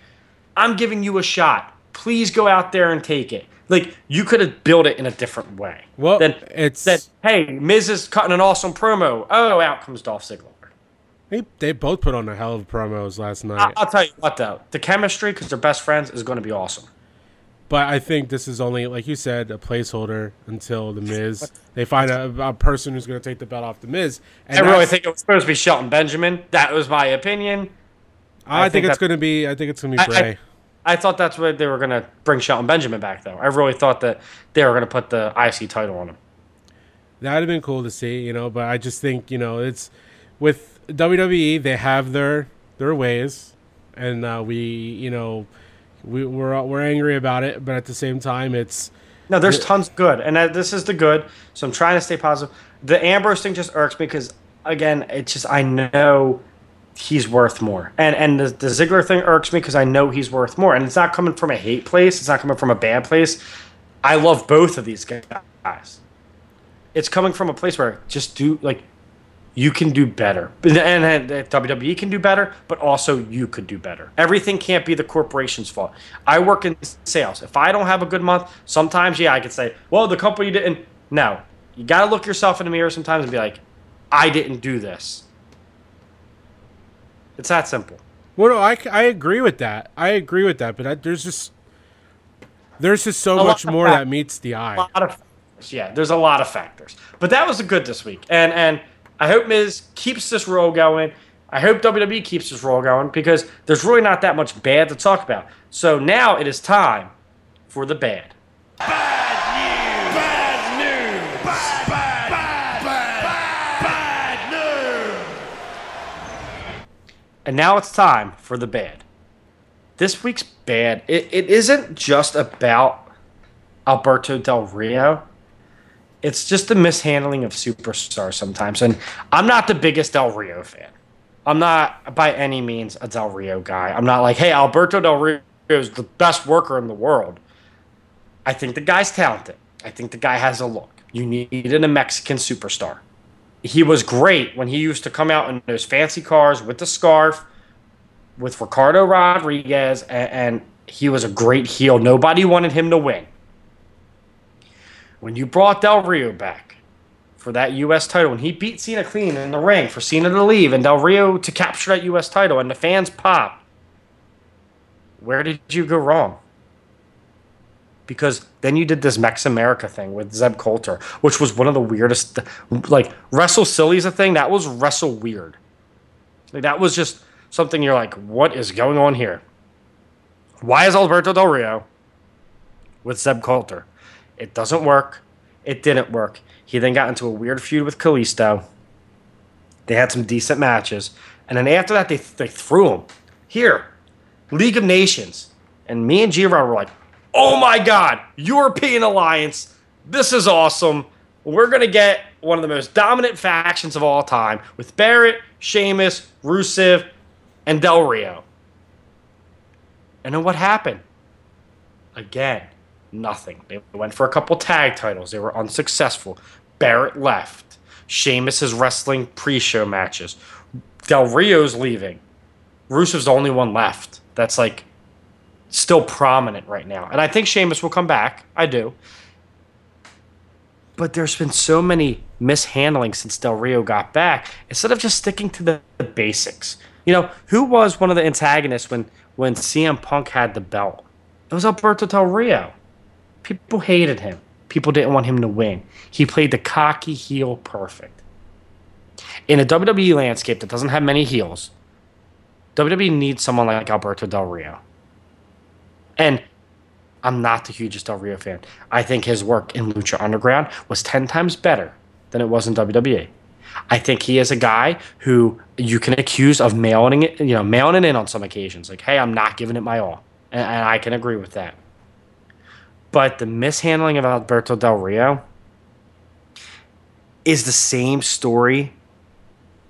I'm giving you a shot. Please go out there and take it. Like you could have built it in a different way. Well, then it's that. Hey, Miz is cutting an awesome promo. Oh, out comes Dolph Ziggler. They, they both put on a hell of promos last night. I, I'll tell you what though, the chemistry because they're best friends is going to be awesome. But I think this is only, like you said, a placeholder until the Miz. They find a, a person who's going to take the belt off the Miz. And I really think it was supposed to be Shelton Benjamin. That was my opinion. I, I think, think, it's going to be. I think it's going to be Bray. I, I, thought that's what they were going to bring Shelton Benjamin back, though. I really thought that they were going to put the IC title on him. That'd have been cool to see, you know. But I just think, you know, it's with WWE. They have their their ways, and uh, we, you know we, we're uh, we're angry about it, but at the same time, it's no. There's tons good, and this is the good. So I'm trying to stay positive. The Ambrose thing just irks me because again, it's just I know he's worth more, and and the, the Ziggler thing irks me because I know he's worth more, and it's not coming from a hate place. It's not coming from a bad place. I love both of these guys. It's coming from a place where just do like you can do better. And, and, and, WWE can do better, but also you could do better. Everything can't be the corporation's fault. I work in sales. If I don't have a good month, sometimes, yeah, I could say, well, the company didn't. No. You got to look yourself in the mirror sometimes and be like, I didn't do this. It's that simple. Well, no, I, I agree with that. I agree with that, but I, there's just there's just so a much more that meets the eye. A lot of, yeah, there's a lot of factors. But that was a good this week. And and – I hope Miz keeps this role going. I hope WWE keeps this role going because there's really not that much bad to talk about. So now it is time for the bad. Bad news. Bad news. Bad, bad, bad, bad, bad news. And now it's time for the bad. This week's bad, it, it isn't just about Alberto Del Rio it's just the mishandling of superstars sometimes. And I'm not the biggest Del Rio fan. I'm not by any means a Del Rio guy. I'm not like, hey, Alberto Del Rio is the best worker in the world. I think the guy's talented. I think the guy has a look. You needed a Mexican superstar. He was great when he used to come out in those fancy cars with the scarf, with Ricardo Rodriguez, and, and he was a great heel. Nobody wanted him to win when you brought Del Rio back for that U.S. title, and he beat Cena clean in the ring for Cena to leave and Del Rio to capture that U.S. title, and the fans pop, where did you go wrong? Because then you did this Mex America thing with Zeb Colter, which was one of the weirdest. Like Wrestle Silly's a thing that was Wrestle Weird. Like that was just something you're like, what is going on here? Why is Alberto Del Rio with Zeb Colter? It doesn't work. It didn't work. He then got into a weird feud with Kalisto. They had some decent matches. And then after that, they, they threw him. Here, League of Nations. And me and G were like, oh my God, European Alliance. This is awesome. We're going to get one of the most dominant factions of all time with Barrett, Sheamus, Rusev, and Del Rio. And then what happened? Again, Nothing. They went for a couple tag titles. They were unsuccessful. Barrett left. Sheamus is wrestling pre-show matches. Del Rio's leaving. Rusev's the only one left. That's like still prominent right now. And I think Sheamus will come back. I do. But there's been so many mishandlings since Del Rio got back. Instead of just sticking to the, the basics. You know, who was one of the antagonists when when CM Punk had the belt? It was Alberto Del Rio. People hated him. People didn't want him to win. He played the cocky heel perfect. In a WWE landscape that doesn't have many heels, WWE needs someone like Alberto Del Rio. And I'm not the hugest Del Rio fan. I think his work in Lucha Underground was 10 times better than it was in WWE. I think he is a guy who you can accuse of mailing it, you know, mailing it in on some occasions. Like, hey, I'm not giving it my all, and, and I can agree with that. But the mishandling of Alberto Del Rio is the same story,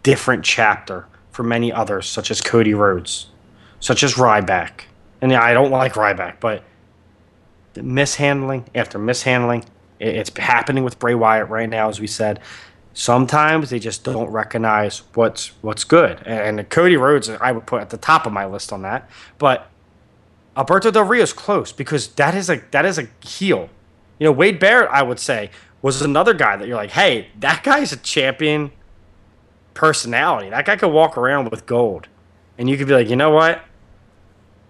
different chapter for many others, such as Cody Rhodes, such as Ryback. And I don't like Ryback, but the mishandling after mishandling, it's happening with Bray Wyatt right now, as we said. Sometimes they just don't recognize what's what's good, and Cody Rhodes I would put at the top of my list on that. But Alberto Del Rio is close because that is a that is a heel. You know, Wade Barrett, I would say, was another guy that you're like, hey, that guy's a champion personality. That guy could walk around with gold, and you could be like, you know what?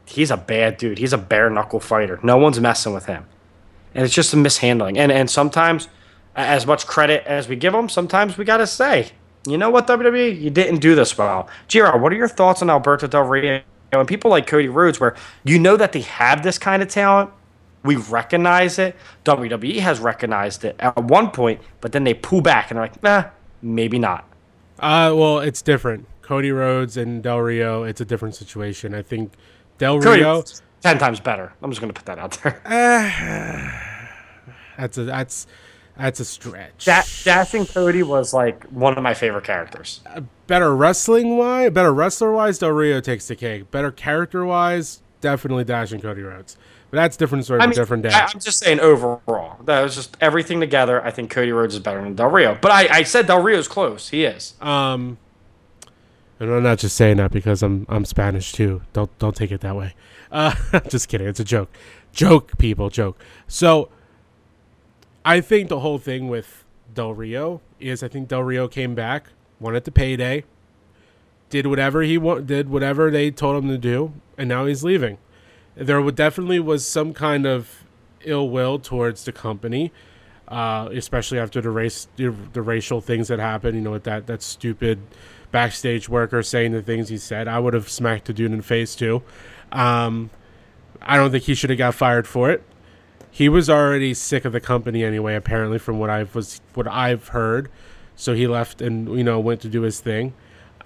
He's a bad dude. He's a bare knuckle fighter. No one's messing with him, and it's just a mishandling. And and sometimes, as much credit as we give him, sometimes we gotta say, you know what, WWE, you didn't do this well. Giro, what are your thoughts on Alberto Del Rio and people like Cody Rhodes, where you know that they have this kind of talent? We recognize it. WWE has recognized it at one point, but then they pull back and they're like, nah, maybe not. Uh, well, it's different. Cody Rhodes and Del Rio, it's a different situation. I think Del Cody Rio, ten times better. I'm just gonna put that out there. that's a that's that's a stretch. Da- Dashing Cody was like one of my favorite characters. better wrestling wise, better wrestler wise, Del Rio takes the cake. Better character wise, definitely Dashing Cody Rhodes. But that's different story I mean, different day. I, am just saying overall. That was just everything together. I think Cody Rhodes is better than Del Rio. But I, I said Del Rio's close. He is. Um, and I'm not just saying that because I'm I'm Spanish too. Don't don't take it that way. Uh, just kidding. It's a joke. Joke, people. Joke. So, I think the whole thing with Del Rio is I think Del Rio came back, wanted the payday, did whatever he wa- did whatever they told him to do, and now he's leaving. There definitely was some kind of ill will towards the company uh, especially after the race, the, the racial things that happened. You know, with that that stupid backstage worker saying the things he said, I would have smacked the dude in the face too. Um, I don't think he should have got fired for it. He was already sick of the company anyway, apparently, from what I've was what I've heard. So he left and you know went to do his thing.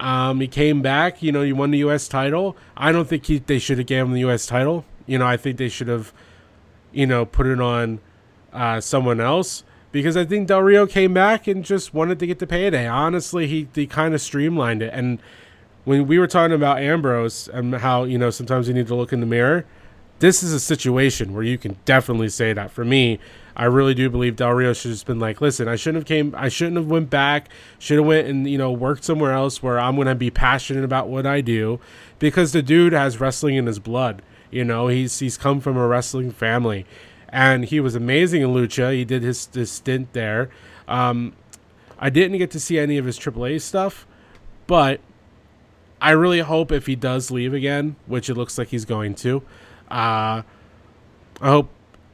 Um, he came back. You know, he won the U.S. title. I don't think he, they should have gave him the U.S. title. You know, I think they should have, you know, put it on uh, someone else because I think Del Rio came back and just wanted to get the payday. Honestly, he he kind of streamlined it. And when we were talking about Ambrose and how you know sometimes you need to look in the mirror, this is a situation where you can definitely say that. For me, I really do believe Del Rio should have been like, listen, I shouldn't have came, I shouldn't have went back, should have went and you know worked somewhere else where I'm gonna be passionate about what I do, because the dude has wrestling in his blood. You know, he's he's come from a wrestling family, and he was amazing in lucha. He did his, his stint there. Um, I didn't get to see any of his AAA stuff, but I really hope if he does leave again, which it looks like he's going to, uh, I hope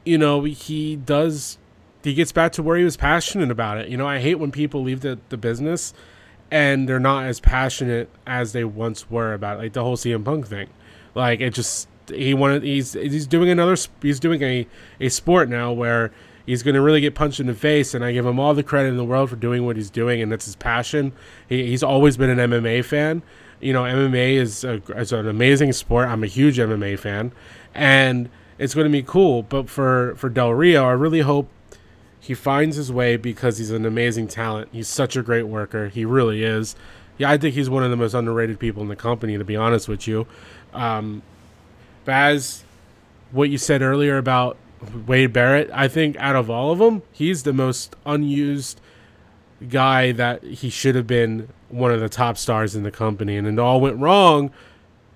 you know he does. He gets back to where he was passionate about it. You know, I hate when people leave the, the business and they're not as passionate as they once were about it. like the whole CM Punk thing. Like it just he wanted he's he's doing another he's doing a a sport now where he's going to really get punched in the face and I give him all the credit in the world for doing what he's doing and that's his passion. He, he's always been an MMA fan. You know, MMA is a, is an amazing sport. I'm a huge MMA fan and it's going to be cool, but for for Del Rio, I really hope he finds his way because he's an amazing talent. He's such a great worker. He really is. Yeah, I think he's one of the most underrated people in the company, to be honest with you. Um, as what you said earlier about Wade Barrett, I think out of all of them, he's the most unused guy that he should have been one of the top stars in the company. And it all went wrong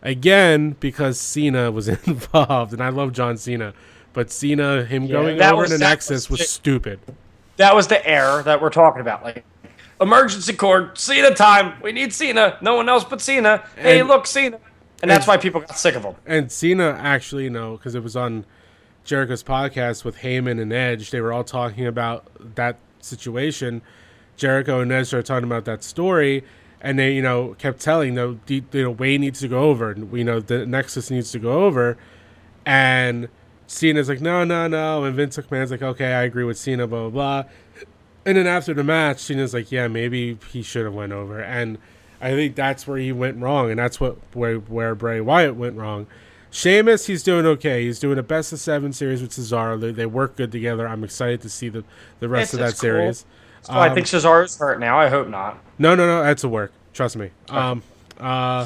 again because Cena was involved. And I love John Cena. But Cena, him going that over was- to Nexus was was stupid. That was the error that we're talking about. Like emergency cord, Cena time. We need Cena. No one else but Cena. hey, And- look, Cena. And that's why people got sick of him. And Cena actually, you know, because it was on Jericho's podcast with Heyman and Edge, they were all talking about that situation. Jericho and Edge started talking about that story, and they, you know, kept telling, no, you know, Wayne needs to go over, and you know, the Nexus needs to go over, and Cena's like, no, no, no, and Vince McMahon's like, okay, I agree with Cena, blah blah blah. And then after the match, Cena's like, "Yeah, maybe he should have went over." And I think that's where he went wrong, and that's what where where Bray Wyatt went wrong. Sheamus, he's doing okay. He's doing a best of seven series with Cesaro. They, they work good together. I'm excited to see the, the rest It's- of that cool. series. So I Um, think Cesaro's hurt now. I hope not. No, no, no. That's a work. Trust me. Um, uh,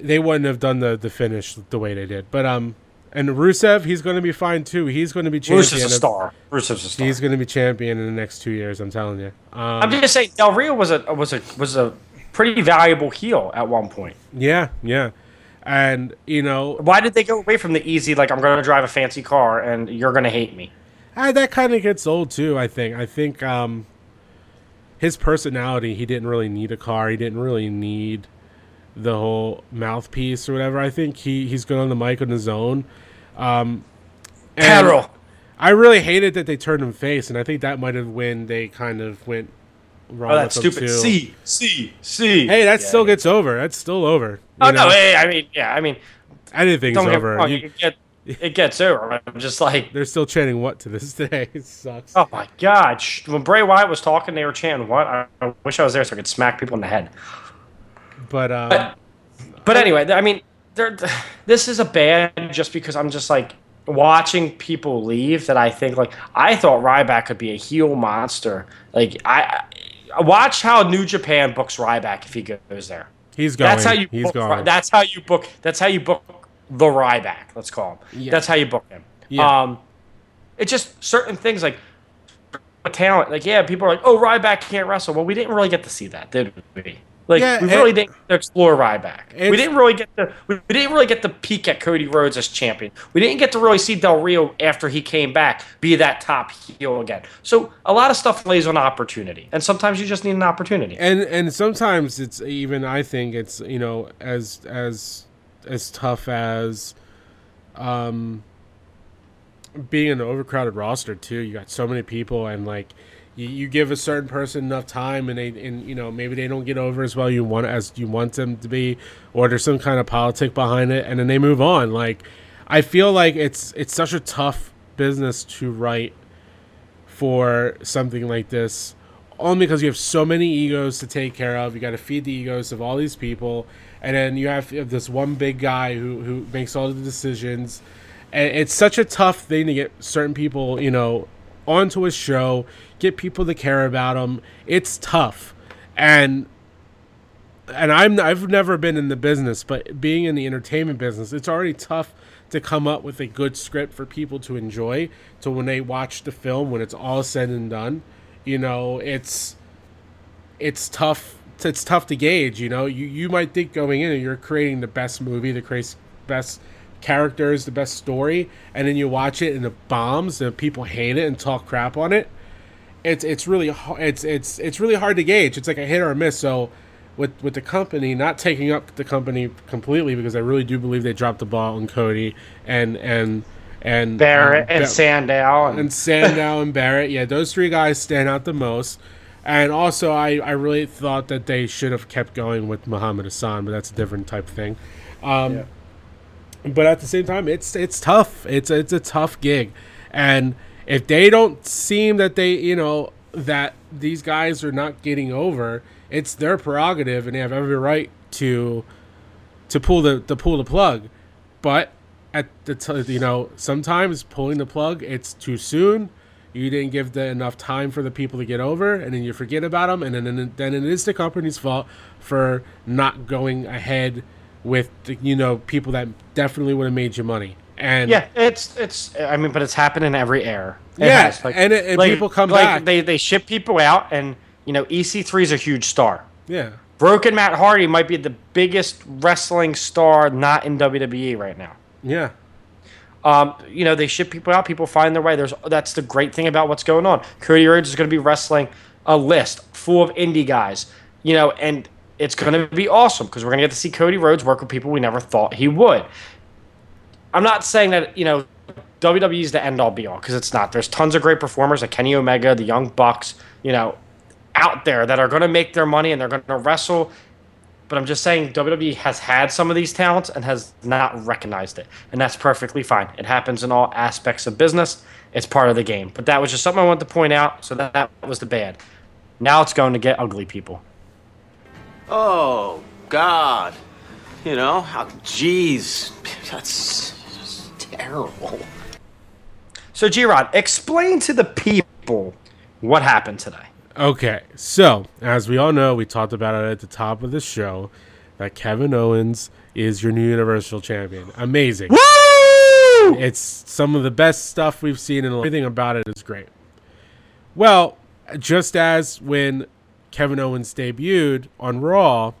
they wouldn't have done the the finish the way they did. But um, and Rusev, he's going to be fine too. He's going to be champion. Rusev's a star. Rusev's a star. He's going to be champion in the next two years. I'm telling you. Um, I'm just saying, Del Rio was a was a was a pretty valuable heel at one point. yeah, yeah, and you know Why did they go away from the easy? Like I'm going to drive a fancy car and you're going to hate me. Ah, that kind of gets old too. I think. I think um, his personality. He didn't really need a car. He didn't really need the whole mouthpiece or whatever. I think he he's good on the mic on his own. Um, Carol. I really hated that they turned him face, and I think that might have when they kind of went wrong. Oh, that's with him stupid. too. C C C. Hey, that Yeah, still yeah. gets over. That's still over. Oh you no! Hey, I mean, yeah, I mean, anything's don't get me over. wrong. You- it, get, it gets over. I'm just like, they're still chanting what to this day. It sucks. oh my god! When Bray Wyatt was talking, they were chanting what? I, I wish I was there so I could smack people in the head. But uh, But anyway, I mean, there- this is a bad just because I'm just like watching people leave that I think like I thought Ryback could be a heel monster. Like I, I watch how New Japan books Ryback if he goes there. he's going. That's how you. He's book, going. That's how you book. That's how you book the Ryback. Let's call him. Yeah. That's how you book him. Yeah. Um, it's just certain things like talent. Like yeah, people are like, oh, Ryback can't wrestle. Well, we didn't really get to see that, did we? Like Yeah, we it- really didn't explore Ryback. We didn't really get the we, we didn't really get the peek at Cody Rhodes as champion. We didn't get to really see Del Rio after he came back be that top heel again. So a lot of stuff lays on opportunity, and sometimes you just need an opportunity. and and sometimes it's even I think it's you know as as as tough as um being an overcrowded roster too. You got so many people and like you, you give a certain person enough time and they and you know maybe they don't get over as well you want as you want them to be or there's some kind of politic behind it and then they move on. Like I feel like it's it's such a tough business to write for something like this only because you have so many egos to take care of. You got to feed the egos of all these people, and then you have, this one big guy who who makes all the decisions. And it's such a tough thing to get certain people, you know, onto a show, get people to care about them. It's tough, and and I'm I've never been in the business, but being in the entertainment business, it's already tough to come up with a good script for people to enjoy. So when they watch the film, when it's all said and done, you know, it's it's tough. It's tough to gauge. You know, you you might think going in, you're creating the best movie, the crazy best characters, the best story, and then you watch it and it bombs and people hate it and talk crap on it it's it's really it's it's it's really hard to gauge. It's like a hit or a miss. So with with the company not taking up the company completely because I really do believe they dropped the ball on Cody and and and Barrett um, and Sandow and, and Sandow and Barrett. Yeah, those three guys stand out the most. And also, I, I really thought that they should have kept going with Muhammad Hassan, but that's a different type of thing. Um, But at the same time, it's it's tough. It's it's a tough gig, and if they don't seem that they you know that these guys are not getting over, it's their prerogative, and they have every right to to pull the to pull the plug. But at the t- you know sometimes pulling the plug it's too soon. You didn't give the enough time for the people to get over, and then you forget about them, and then then it is the company's fault for not going ahead with the, you know people that definitely would have made you money. And yeah, it's it's. I mean, but it's happened in every era. It Yeah, has. and it- and people come like back. They they ship people out, and you know, EC3 is a huge star. yeah, Broken Matt Hardy might be the biggest wrestling star not in WWE right now. yeah, Um, you know, they ship people out. People find their way. There's that's the great thing about what's going on. Cody Rhodes is going to be wrestling a list full of indie guys. You know, and it's going to be awesome because we're going to get to see Cody Rhodes work with people we never thought he would. I'm not saying that you know WWE is the end all be all because it's not. There's tons of great performers like Kenny Omega, the Young Bucks, you know, out there that are going to make their money and they're going to wrestle But I'm just saying WWE has had some of these talents and has not recognized it. And that's perfectly fine. It happens in all aspects of business. It's part of the game. But that was just something I wanted to point out. So that, that was the bad. Now it's going to get ugly, people. Oh, God. You know, how, jeez. That's terrible. So, G Rod, explain to the people what happened today. Okay, so as we all know, we talked about it at the top of the show that Kevin Owens is your new Universal Champion. Amazing. Woo! It's some of the best stuff we've seen, and everything about it is great. Well, just as when Kevin Owens debuted on Raw,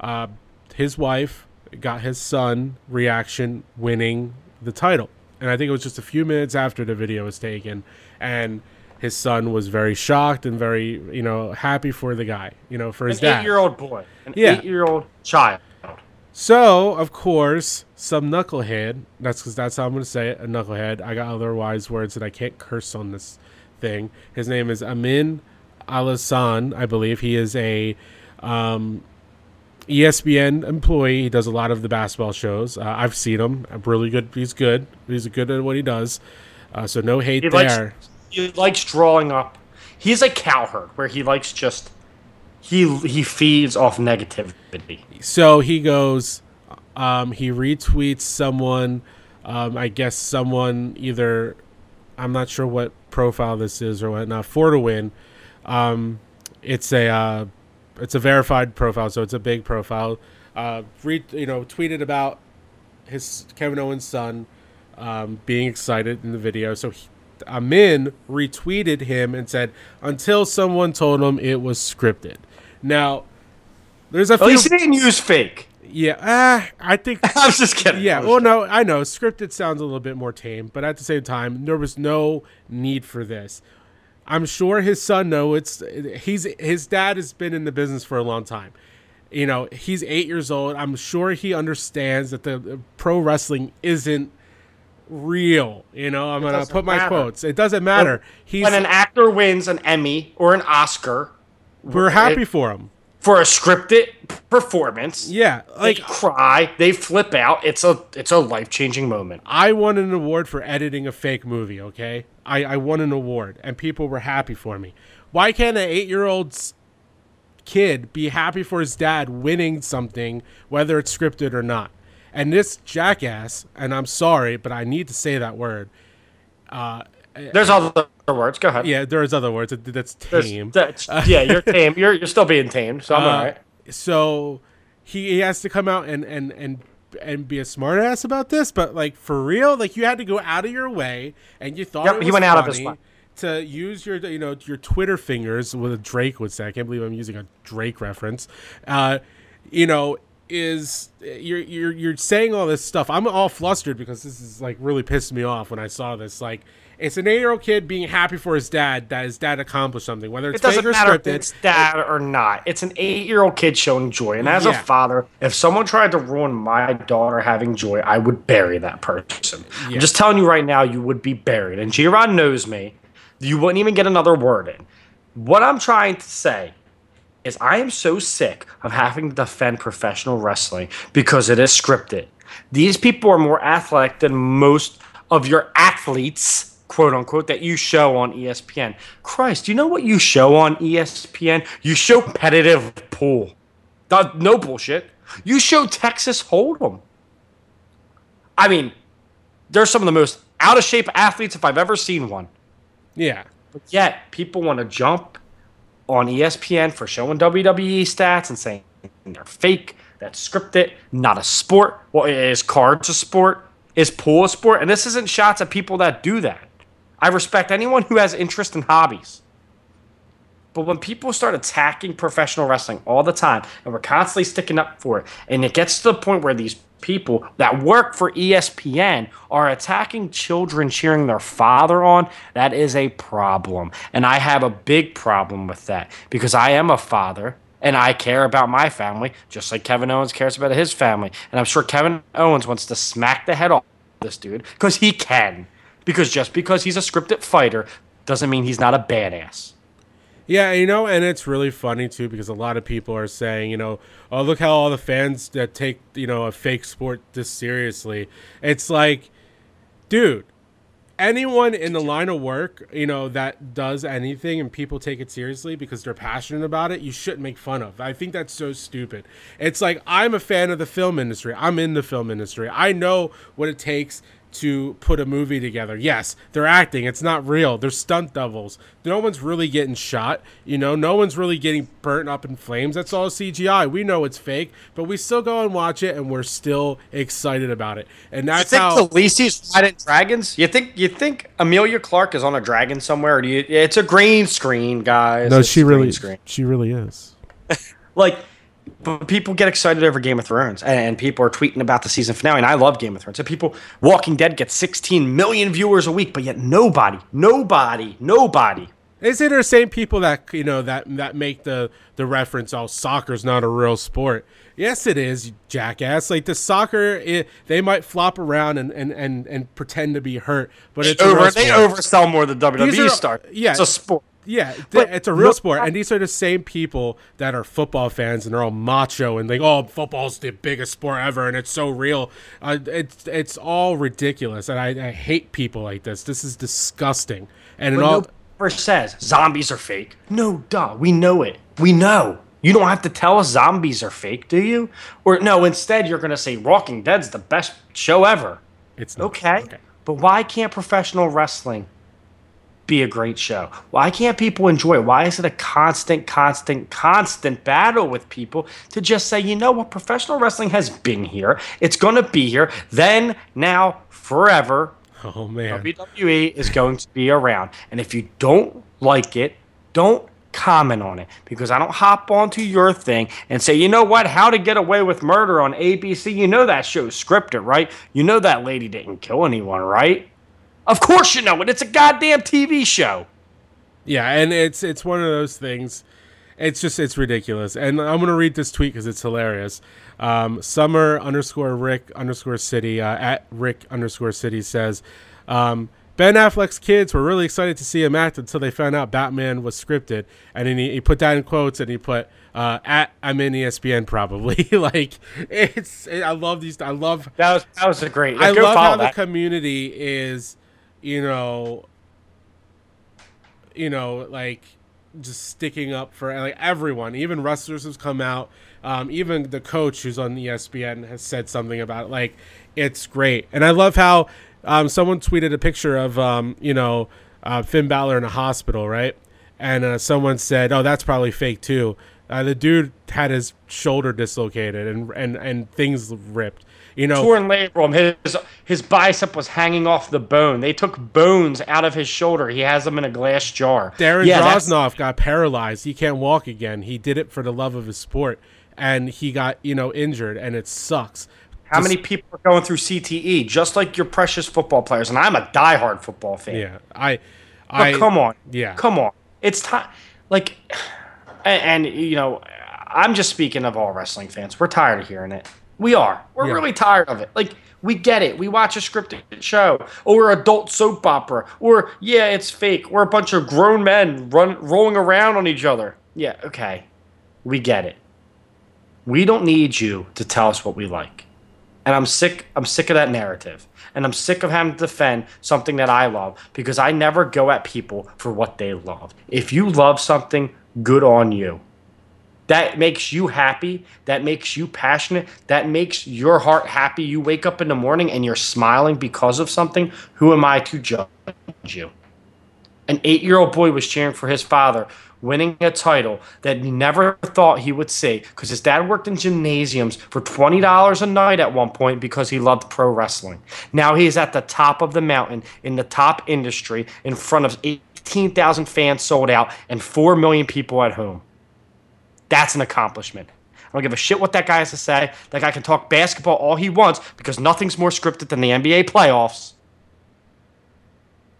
uh, his wife got his son reaction winning the title. And I think it was just a few minutes after the video was taken. And his son was very shocked and very, you know, happy for the guy, you know, for his An dad. eight year old boy, an Yeah. eight year old child. So, of course, some knucklehead, that's because that's how I'm going to say it, a knucklehead. I got other wise words that I can't curse on this thing. His name is Amin Elhassan, I believe. He is a um, ESPN employee. He does a lot of the basketball shows. Uh, I've seen him. I'm really good. He's good. He's good at what he does. Uh, so no hate He there. likes he likes drawing up. He's a cowherd where he likes just he he feeds off negativity. so he goes um, he retweets someone um, i guess someone either i'm not sure what profile this is or whatnot for to win um, it's a uh, it's a verified profile so it's a big profile uh, re- you know tweeted about his kevin owens son um, being excited in the video so he, Amin retweeted him and said until someone told him it was scripted now there's a At few least he didn't use fake. yeah, uh, I think. I was just kidding. yeah, well, no, I know scripted sounds a little bit more tame, but at the same time, there was no need for this. I'm sure his son know it's he's his dad has been in the business for a long time. You know, he's eight years old. I'm sure he understands that the pro wrestling isn't real. You know, I'm gonna put my matter. quotes. It doesn't matter. He's when an actor wins an Emmy or an Oscar we're happy it- for him. for a scripted performance, Yeah, they like cry, they flip out. It's a it's a life changing moment. I won an award for editing a fake movie, okay? I, I won an award and people were happy for me. Why can't an eight year old kid be happy for his dad winning something, whether it's scripted or not? And this jackass, and I'm sorry, but I need to say that word. There's other words. Go ahead. Yeah, there's other words that's tame. that's- yeah, you're tame. You're you're still being tamed, so I'm Uh, alright. So he, he has to come out and and and and be a smartass about this, but like for real, like you had to go out of your way and you thought Yep, he went out of his way. to use your you know your Twitter fingers with a Drake would say. I can't believe I'm using a Drake reference. Uh, you know, is you're you're you're saying all this stuff. I'm all flustered because this is like really pissed me off when I saw this. Like it's an eight year old kid being happy for his dad that his dad accomplished something, whether It it's doesn't fake or matter if it's dad or not. It's an eight-year-old kid showing joy, and as a father, if someone tried to ruin my daughter having joy, I would bury that person. I'm just telling you right now, you would be buried. And G Rod knows me. You wouldn't even get another word in. What I'm trying to say is, I am so sick of having to defend professional wrestling because it is scripted. These people are more athletic than most of your athletes quote unquote that you show on ESPN. Christ, you know what you show on ESPN? You show competitive pool. No bullshit. You show Texas Hold'em. I mean, they're some of the most out of shape athletes if I've ever seen one. yeah. But yet, people want to jump on ESPN for showing WWE stats and saying they're fake, that's scripted, not a sport. Well, is cards a sport? Is pool a sport? And this isn't shots at people that do that. I respect anyone who has interest in hobbies. But when people start attacking professional wrestling all the time and we're constantly sticking up for it, and it gets to the point where these people that work for ESPN are attacking children cheering their father on, that is a problem. And I have a big problem with that because I am a father and I care about my family just like Kevin Owens cares about his family. And I'm sure Kevin Owens wants to smack the head off this dude because he can. Because just because he's a scripted fighter doesn't mean he's not a badass. Yeah, you know, and it's really funny too because a lot of people are saying, you know, oh look how all the fans that take you know a fake sport this seriously. It's like, dude, anyone in the line of work, you know, that does anything and people take it seriously because they're passionate about it, you shouldn't make fun of. I think that's so stupid. It's like I'm a fan of the film industry. I'm in the film industry. I know what it takes to put a movie together. Yes, they're acting. It's not real. They're stunt doubles. No one's really getting shot. You know, no one's really getting burnt up in flames. That's all CGI. We know it's fake, but we still go and watch it, and we're still excited about it. And You that's think how. Khaleesi's riding dragons? You think you think Emilia Clarke is on a dragon somewhere? Or do you, it's a green screen, guys. no, It's she really, screen. she really is. like but people get excited over Game of Thrones, and, people are tweeting about the season finale. And I love Game of Thrones. And people, Walking Dead gets 16 million viewers a week, but yet nobody, nobody, nobody. Is it the same people that you know that that make the the reference? Oh, soccer's not a real sport. Yes, it is, jackass. Like the soccer, it, they might flop around and, and, and, and pretend to be hurt, but it's Over, they sport. oversell more than WWE are- stars. yeah. it's a sport. Yeah, But it's a real no- sport, and these are the same people that are football fans, and they're all macho and like, "Oh, football's the biggest sport ever, and it's so real." Uh, it's it's all ridiculous, and I, I hate people like this. This is disgusting, and it all. ever says zombies are fake. No, duh. We know it. We know. You don't have to tell us zombies are fake, do you? Or no, instead you're going to say Walking Dead's the best show ever. It's not. Okay. But why can't professional wrestling be a great show? Why can't people enjoy it? Why is it a constant, constant, constant battle with people to just say, you know what, professional wrestling has been here. It's going to be here. Then, now, forever. Oh man. WWE is going to be around. And if you don't like it, don't comment on it because I don't hop onto your thing and say, you know what, how to get away with murder on ABC. You know that show's scripted, right? You know that lady didn't kill anyone, right? Of course you know it. It's a goddamn TV show. Yeah, and it's it's one of those things. It's just it's ridiculous, and I'm gonna read this tweet because it's hilarious. Um, Summer underscore Rick underscore City uh, at Rick underscore City says, um, Ben Affleck's kids were really excited to see him act until they found out Batman was scripted, and then he, he put that in quotes and he put uh, at Amin ESPN probably like it's I love these I love That was that was a great. I love how the community is, you know, you know, like just sticking up for like everyone. Even wrestlers who's come out. Um, even the coach who's on ESPN has said something about it. Like it's great, and I love how um, someone tweeted a picture of um, you know uh, Finn Balor in a hospital, right? And uh, someone said, "Oh, that's probably fake too." Uh, the dude had his shoulder dislocated and and and things ripped. You know, torn labrum. His his bicep was hanging off the bone. They took bones out of his shoulder. He has them in a glass jar. Darren Yeah, Drozdov got paralyzed. He can't walk again. He did it for the love of his sport, and he got you know injured, and it sucks. How Just- many people are going through CTE, just like your precious football players? And I'm a diehard football fan. Yeah, I, But come on. Yeah, Come on. It's time. Like, and, and, you know, I'm just speaking of all wrestling fans. We're tired of hearing it. We are. We're Yeah. really tired of it. Like, we get it. We watch a scripted show, or adult soap opera, or yeah, it's fake. We're a bunch of grown men run rolling around on each other. Yeah, okay, we get it. We don't need you to tell us what we like. And I'm sick I'm sick of that narrative. And I'm sick of having to defend something that I love because I never go at people for what they love. If you love something, good on you. That makes you happy, that makes you passionate, that makes your heart happy. You wake up in the morning and you're smiling because of something. Who am I to judge you? An eight year old boy was cheering for his father winning a title that he never thought he would see because his dad worked in gymnasiums for $20 a night at one point because he loved pro wrestling. Now he's at the top of the mountain in the top industry in front of 18,000 fans sold out and 4 million people at home. That's an accomplishment. I don't give a shit what that guy has to say. That guy can talk basketball all he wants because nothing's more scripted than the NBA playoffs.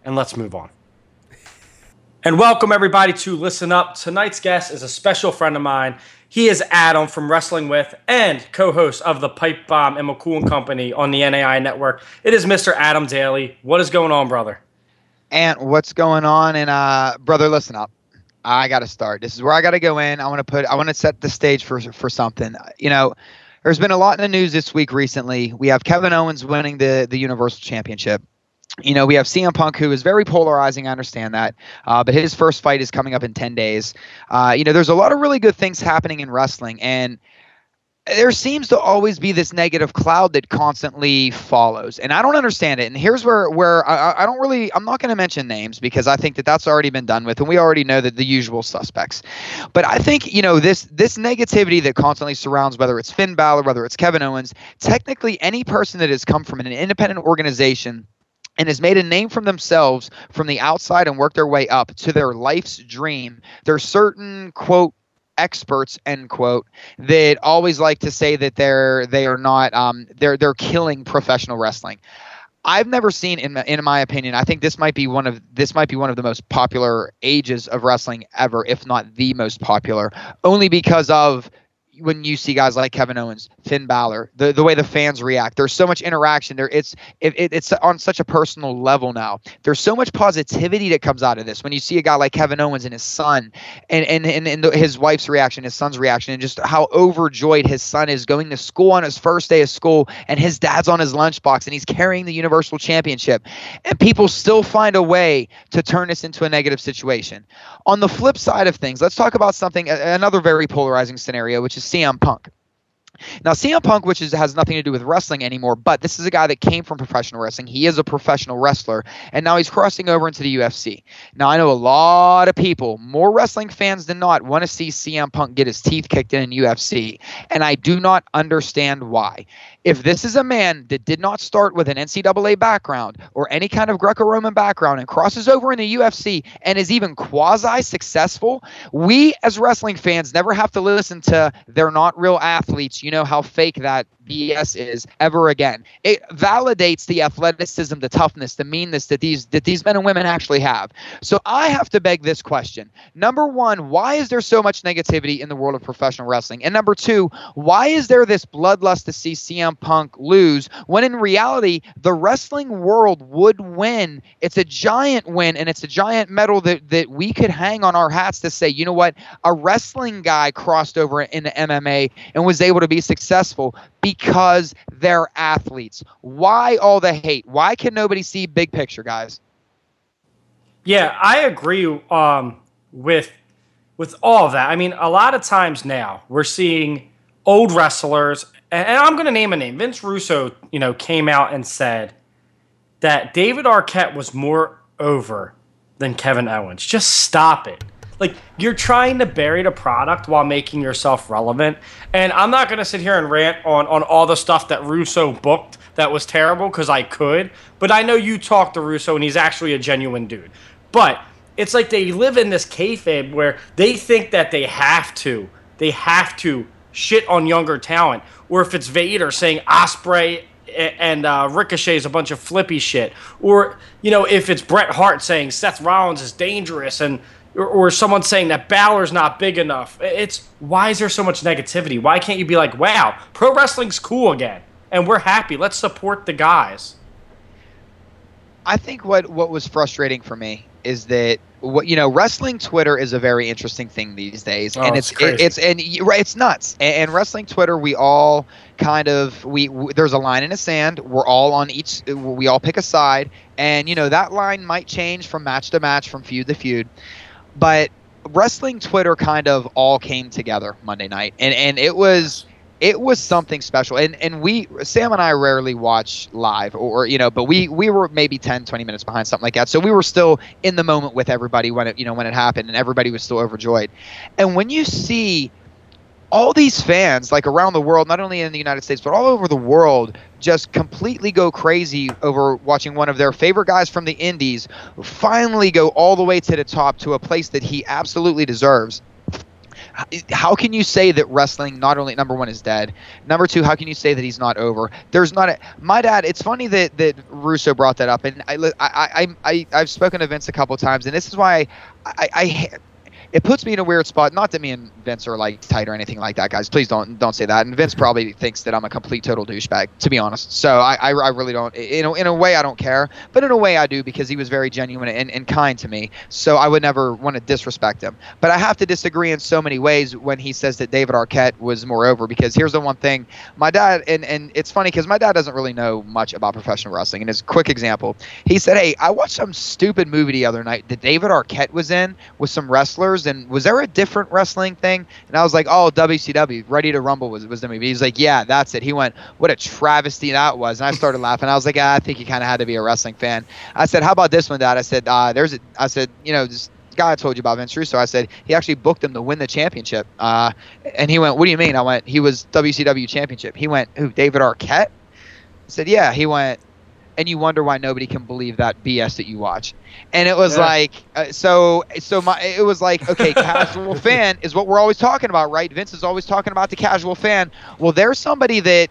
And let's move on. And welcome everybody to Listen Up. Tonight's guest is a special friend of mine. He is Adam from Wrestling With and co-host of the Pipe Bomb and McCool and Company on the NAI network. It is Mr. Adam Daly. What is going on, brother? And what's going on? And uh, brother, listen up. I got to start. This is where I got to go in. I want to put. I want to set the stage for for something. You know, there's been a lot in the news this week recently. We have Kevin Owens winning the the Universal Championship. You know, we have CM Punk, who is very polarizing. I understand that, uh, but his first fight is coming up in ten days. Uh, you know, there's a lot of really good things happening in wrestling, and there seems to always be this negative cloud that constantly follows and i don't understand it and here's where where i, I don't really i'm not going to mention names because i think that that's already been done with and we already know that the usual suspects but i think you know this this negativity that constantly surrounds whether it's finn Balor, whether it's kevin owens technically any person that has come from an independent organization and has made a name for themselves from the outside and worked their way up to their life's dream. There's certain quote experts end quote that always like to say that they're they are not um, they're they're killing professional wrestling. I've never seen in my, in my opinion. I think this might be one of this might be one of the most popular ages of wrestling ever, if not the most popular, only because of when you see guys like Kevin Owens, Finn Balor, the, the way the fans react. There's so much interaction there. It's it, it's on such a personal level now. There's so much positivity that comes out of this when you see a guy like Kevin Owens and his son, and and and, and his wife's reaction, his son's reaction, and just how overjoyed his son is going to school on his first day of school, and his dad's on his lunchbox, and he's carrying the Universal Championship, and people still find a way to turn this into a negative situation. On the flip side of things, let's talk about something another very polarizing scenario, which is CM Punk. Now, CM Punk, which is, has nothing to do with wrestling anymore, but this is a guy that came from professional wrestling. He is a professional wrestler, and now he's crossing over into the UFC. Now, I know a lot of people, more wrestling fans than not, want to see CM Punk get his teeth kicked in in UFC, and I do not understand why. If this is a man that did not start with an NCAA background or any kind of Greco Roman background and crosses over in the UFC and is even quasi successful, we as wrestling fans never have to listen to they're not real athletes. You know how fake that BS is ever again. It validates the athleticism, the toughness, the meanness that these that these men and women actually have. So I have to beg this question. Number 1, why is there so much negativity in the world of professional wrestling? And number 2, why is there this bloodlust to see CM Punk lose when in reality the wrestling world would win? It's a giant win and it's a giant medal that that we could hang on our hats to say, you know what? A wrestling guy crossed over into MMA and was able to be successful because they're athletes. Why all the hate? Why can nobody see big picture, guys? Yeah, I agree um, with with all of that. I mean, a lot of times now we're seeing old wrestlers, and I'm going to name a name. Vince Russo, you know, came out and said that David Arquette was more over than Kevin Owens. Just stop it. Like you're trying to bury the product while making yourself relevant. And I'm not gonna sit here and rant on on all the stuff that Russo booked that was terrible because I could. But I know you talked to Russo and he's actually a genuine dude. But it's like they live in this kayfabe where they think that they have to, they have to shit on younger talent. Or if it's Vader saying Ospreay and uh, Ricochet is a bunch of flippy shit, or you know if it's Bret Hart saying Seth Rollins is dangerous and or, or someone saying that Balor's not big enough. It's why is there so much negativity? Why can't you be like, wow, pro wrestling's cool again, and we're happy. Let's support the guys. I think what what was frustrating for me is that what you know wrestling twitter is a very interesting thing these days oh, and it's it's, it, it's and right it's nuts. And, and, wrestling twitter we all kind of we, we, there's a line in the sand. We're all on each we all pick a side and you know that line might change from match to match from feud to feud. But wrestling Twitter kind of all came together Monday night, and and it was it was something special and and we sam and i rarely watch live or you know but we we were maybe 10 20 minutes behind something like that so we were still in the moment with everybody when it you know when it happened and everybody was still overjoyed and when you see all these fans, like around the world, not only in the United States, but all over the world, just completely go crazy over watching one of their favorite guys from the Indies finally go all the way to the top to a place that he absolutely deserves. How can you say that wrestling not only number one is dead, number two, how can you say that he's not over? There's not a my dad. It's funny that that Russo brought that up, and I I I, I I've spoken to Vince a couple times, and this is why I, I, I it puts me in a weird spot. Not that me and Vince are like tight or anything like that, guys. Please don't don't say that. And Vince probably thinks that I'm a complete total douchebag, to be honest. So I I, I really don't. In a, in a way, I don't care, but in a way, I do because he was very genuine and, and kind to me. So I would never want to disrespect him. But I have to disagree in so many ways when he says that David Arquette was more over. Because here's the one thing, my dad and and it's funny because my dad doesn't really know much about professional wrestling. And as a quick example, he said, "Hey, I watched some stupid movie the other night that David Arquette was in with some wrestlers, and was there a different wrestling thing?" And I was like, "Oh, WCW, Ready to Rumble was was the movie." He's like, "Yeah, that's it." He went, "What a travesty that was," and I started laughing. I was like, ah, "I think you kind of had to be a wrestling fan." I said, "How about this one, Dad?" I said, uh, "There's a," I said, "You know, this guy I told you about, Vince Russo." I said he actually booked him to win the championship, uh, and he went, "What do you mean?" I went, "He was WCW championship." He went, "Who? David Arquette?" I said, "Yeah." He went, and you wonder why nobody can believe that BS that you watch. And it was Yeah. like, uh, so, so my, it was like, okay, casual fan is what we're always talking about, right? Vince is always talking about the casual fan. Well, there's somebody that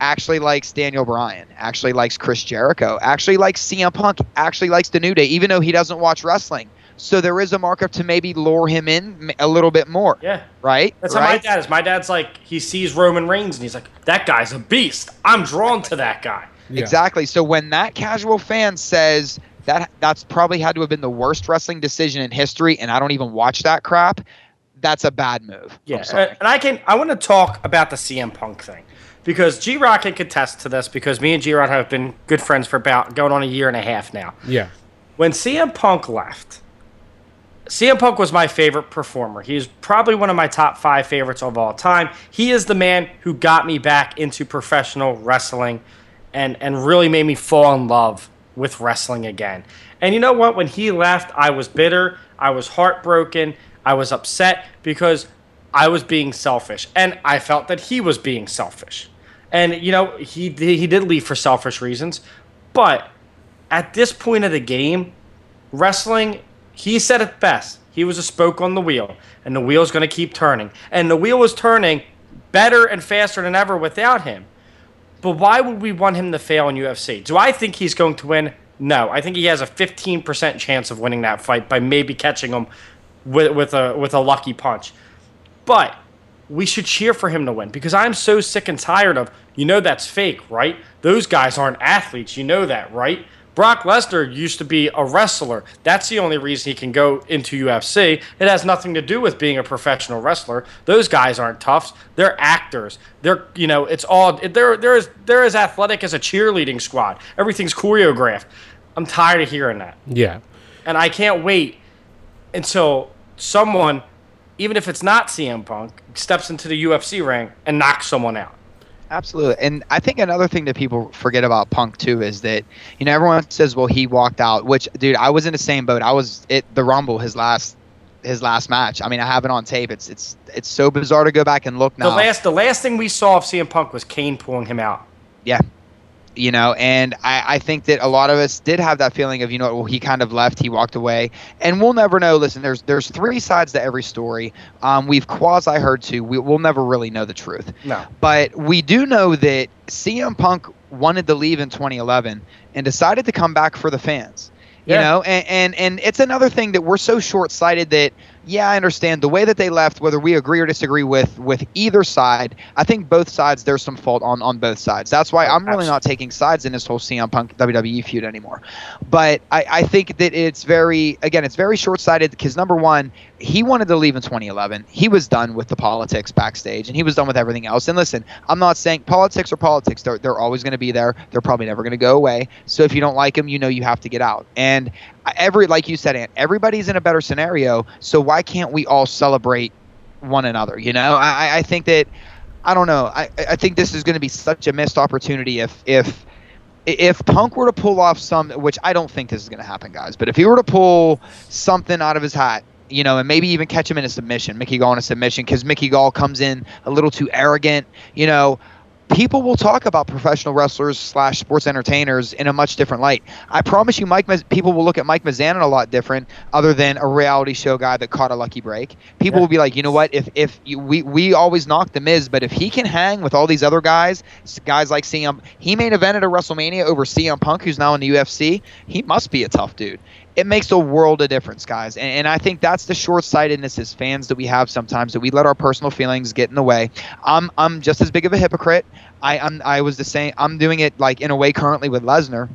actually likes Daniel Bryan, actually likes Chris Jericho, actually likes CM Punk, actually likes the New Day, even though he doesn't watch wrestling. So there is a markup to maybe lure him in a little bit more, Yeah. right? That's how my dad is. My dad's like, he sees Roman Reigns and he's like, that guy's a beast. I'm drawn to that guy. Yeah. Exactly. So when that casual fan says that that's probably had to have been the worst wrestling decision in history, and I don't even watch that crap, that's a bad move. Yeah, and I can. I want to talk about the CM Punk thing because G Rod can contest to this because me and G Rod have been good friends for about going on a year and a half now. Yeah. When CM Punk left, CM Punk was my favorite performer. He is probably one of my top five favorites of all time. He is the man who got me back into professional wrestling and, and really made me fall in love with wrestling again. And you know what? When he left, I was bitter. I was heartbroken. I was upset because I was being selfish. And I felt that he was being selfish. And, you know, he, he did leave for selfish reasons. But at this point of the game, wrestling, he said it best. He was a spoke on the wheel, and the wheel's going to keep turning. And the wheel was turning better and faster than ever without him. But why would we want him to fail in UFC? Do I think he's going to win? No. I think he has a 15% chance of winning that fight by maybe catching him with, with a with a lucky punch. But we should cheer for him to win because I'm so sick and tired of, you know, that's fake, right? Those guys aren't athletes. You know that, right? Brock Lesnar used to be a wrestler. That's the only reason he can go into UFC. It has nothing to do with being a professional wrestler. Those guys aren't toughs. They're actors. They're, you know, it's all they're they're as they're as athletic as a cheerleading squad. Everything's choreographed. I'm tired of hearing that Yeah. and I can't wait until someone, even if it's not CM Punk, steps into the UFC ring and knocks someone out. Absolutely. And I think another thing that people forget about Punk too is that, you know, everyone says, well, he walked out, which, dude, I was in the same boat. I was at the Rumble his last his last match. I mean, I have it on tape. It's it's it's so bizarre to go back and look now. The last the last thing we saw of CM Punk was Kane pulling him out. Yeah. You know, and I, I think that a lot of us did have that feeling of, you know, well, he kind of left, he walked away, and we'll never know. Listen, there's there's three sides to every story. Um, we've quasi heard two. We, we'll never really know the truth. No. But we do know that CM Punk wanted to leave in 2011 and decided to come back for the fans. You Yeah. know, and, and and it's another thing that we're so short sighted that yeah, I understand the way that they left, whether we agree or disagree with with either side. I think both sides there's some fault on on both sides. That's why I'm really not taking sides in this whole CM Punk WWE feud anymore. But I, I think that it's very again, it's very short sighted because number one, he wanted to leave in 2011. He was done with the politics backstage, and he was done with everything else. And listen, I'm not saying politics are politics. They're they're always going to be there. They're probably never going to go away. So if you don't like them, you know you have to get out. And every like you said, Ant, everybody's in a better scenario. So why can't we all celebrate one another? You know, I I- think that I don't know. I I think this is going to be such a missed opportunity if if if Punk were to pull off some, which I don't think this is going to happen, guys, but if he were to pull something out of his hat, you know, and maybe even catch him in a submission, Mickey Gall in a submission, because Mickey Gall comes in a little too arrogant, you know, people will talk about professional wrestlers slash sports entertainers in a much different light. I promise you, Mike. People will look at Mike Mizanin a lot different, other than a reality show guy that caught a lucky break. People Yeah. will be like, you know what? If if you, we we always knock the Miz, but if he can hang with all these other guys, guys like CM, he main evented a WrestleMania over CM Punk, who's now in the UFC. He must be a tough dude. It makes a world of difference, guys. And, and I think that's the short sightedness as fans that we have sometimes that we let our personal feelings get in the way. I'm I'm just as big of a hypocrite. I I'm, I was the same. I'm doing it like in a way currently with Lesnar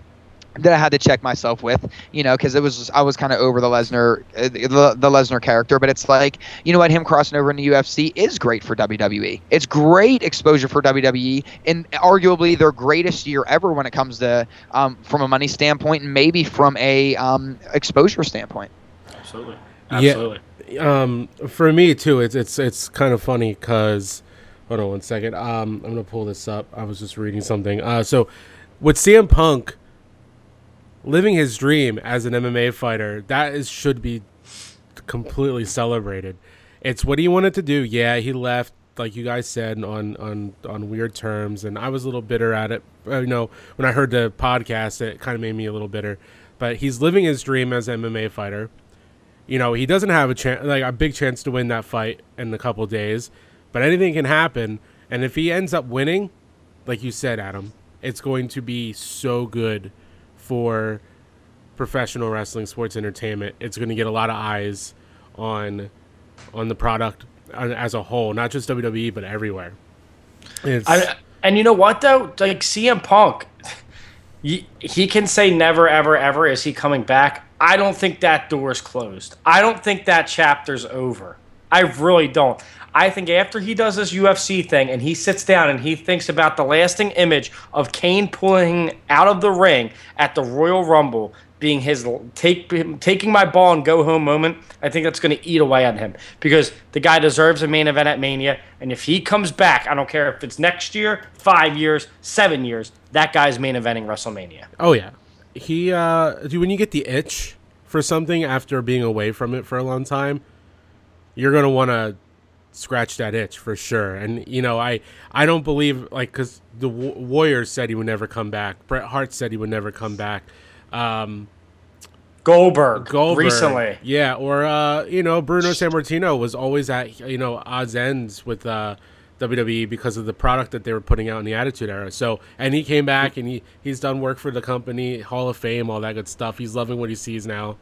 that I had to check myself with, you know, because it was I was kind of over the Lesnar, uh, the, the Lesnar character. But it's like, you know what, him crossing over into UFC is great for WWE. It's great exposure for WWE, and arguably their greatest year ever when it comes to um, from a money standpoint, and maybe from a um, exposure standpoint. Absolutely. Absolutely. Yeah. Um, for me too, it's it's it's kind of funny because. Hold on one second. Um, I'm gonna pull this up. I was just reading something. Uh, so with CM Punk, living his dream as an MMA fighter, that is should be completely celebrated. It's what he wanted to do. Yeah, he left like you guys said on on on weird terms and I was a little bitter at it. Uh, you know, when I heard the podcast, it kind of made me a little bitter. But he's living his dream as an MMA fighter. You know, he doesn't have a chance like a big chance to win that fight in a couple days, but anything can happen. And if he ends up winning, like you said, Adam, it's going to be so good for professional wrestling sports entertainment. It's going to get a lot of eyes on on the product as a whole, not just WWE but everywhere. I, and you know what though, like CM Punk, he, he can say never ever ever is he coming back. I don't think that door's closed. I don't think that chapter's over. I really don't. I think after he does this UFC thing and he sits down and he thinks about the lasting image of Kane pulling out of the ring at the Royal Rumble being his take taking my ball and go home moment, I think that's going to eat away at him because the guy deserves a main event at Mania, and if he comes back, I don't care if it's next year, five years, seven years, that guy's main eventing WrestleMania. Oh yeah, he uh, when you get the itch for something after being away from it for a long time, you're gonna want to scratch that itch for sure. And you know, I I don't believe like because the Warriors said he would never come back. Bret Hart said he would never come back. Um, Goldberg, Goldberg recently, yeah, or uh, you know, Bruno Sammartino was always at you know odds ends with uh, WWE because of the product that they were putting out in the Attitude Era. So, and he came back and he he's done work for the company, Hall of Fame, all that good stuff. He's loving what he sees now.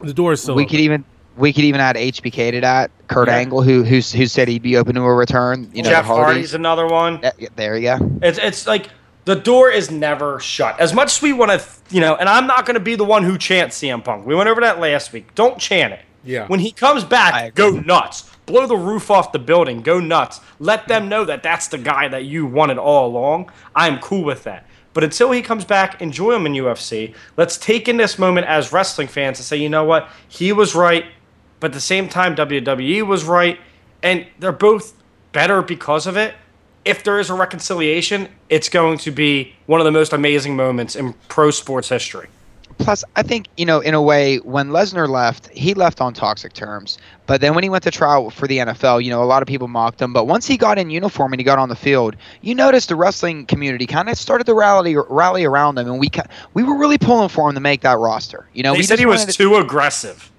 The door is still. We open. could even we could even add HBK to that. Kurt yeah. Angle, who who who said he'd be open to a return. You know, Jeff Hardy's another one. There you go. It's it's like the door is never shut. As much as we want to, you know, and I'm not going to be the one who chants CM Punk. We went over that last week. Don't chant it. Yeah. When he comes back, go nuts. Blow the roof off the building. Go nuts. Let them know that that's the guy that you wanted all along. I'm cool with that. But until he comes back, enjoy him in UFC. Let's take in this moment as wrestling fans and say, you know what? He was right but at the same time, WWE was right, and they're both better because of it. If there is a reconciliation, it's going to be one of the most amazing moments in pro sports history. Plus, I think, you know, in a way, when Lesnar left, he left on toxic terms. But then when he went to trial for the NFL, you know, a lot of people mocked him. But once he got in uniform and he got on the field, you noticed the wrestling community kind of started to rally rally around him, and we we were really pulling for him to make that roster. You know, they we said he was to, too aggressive.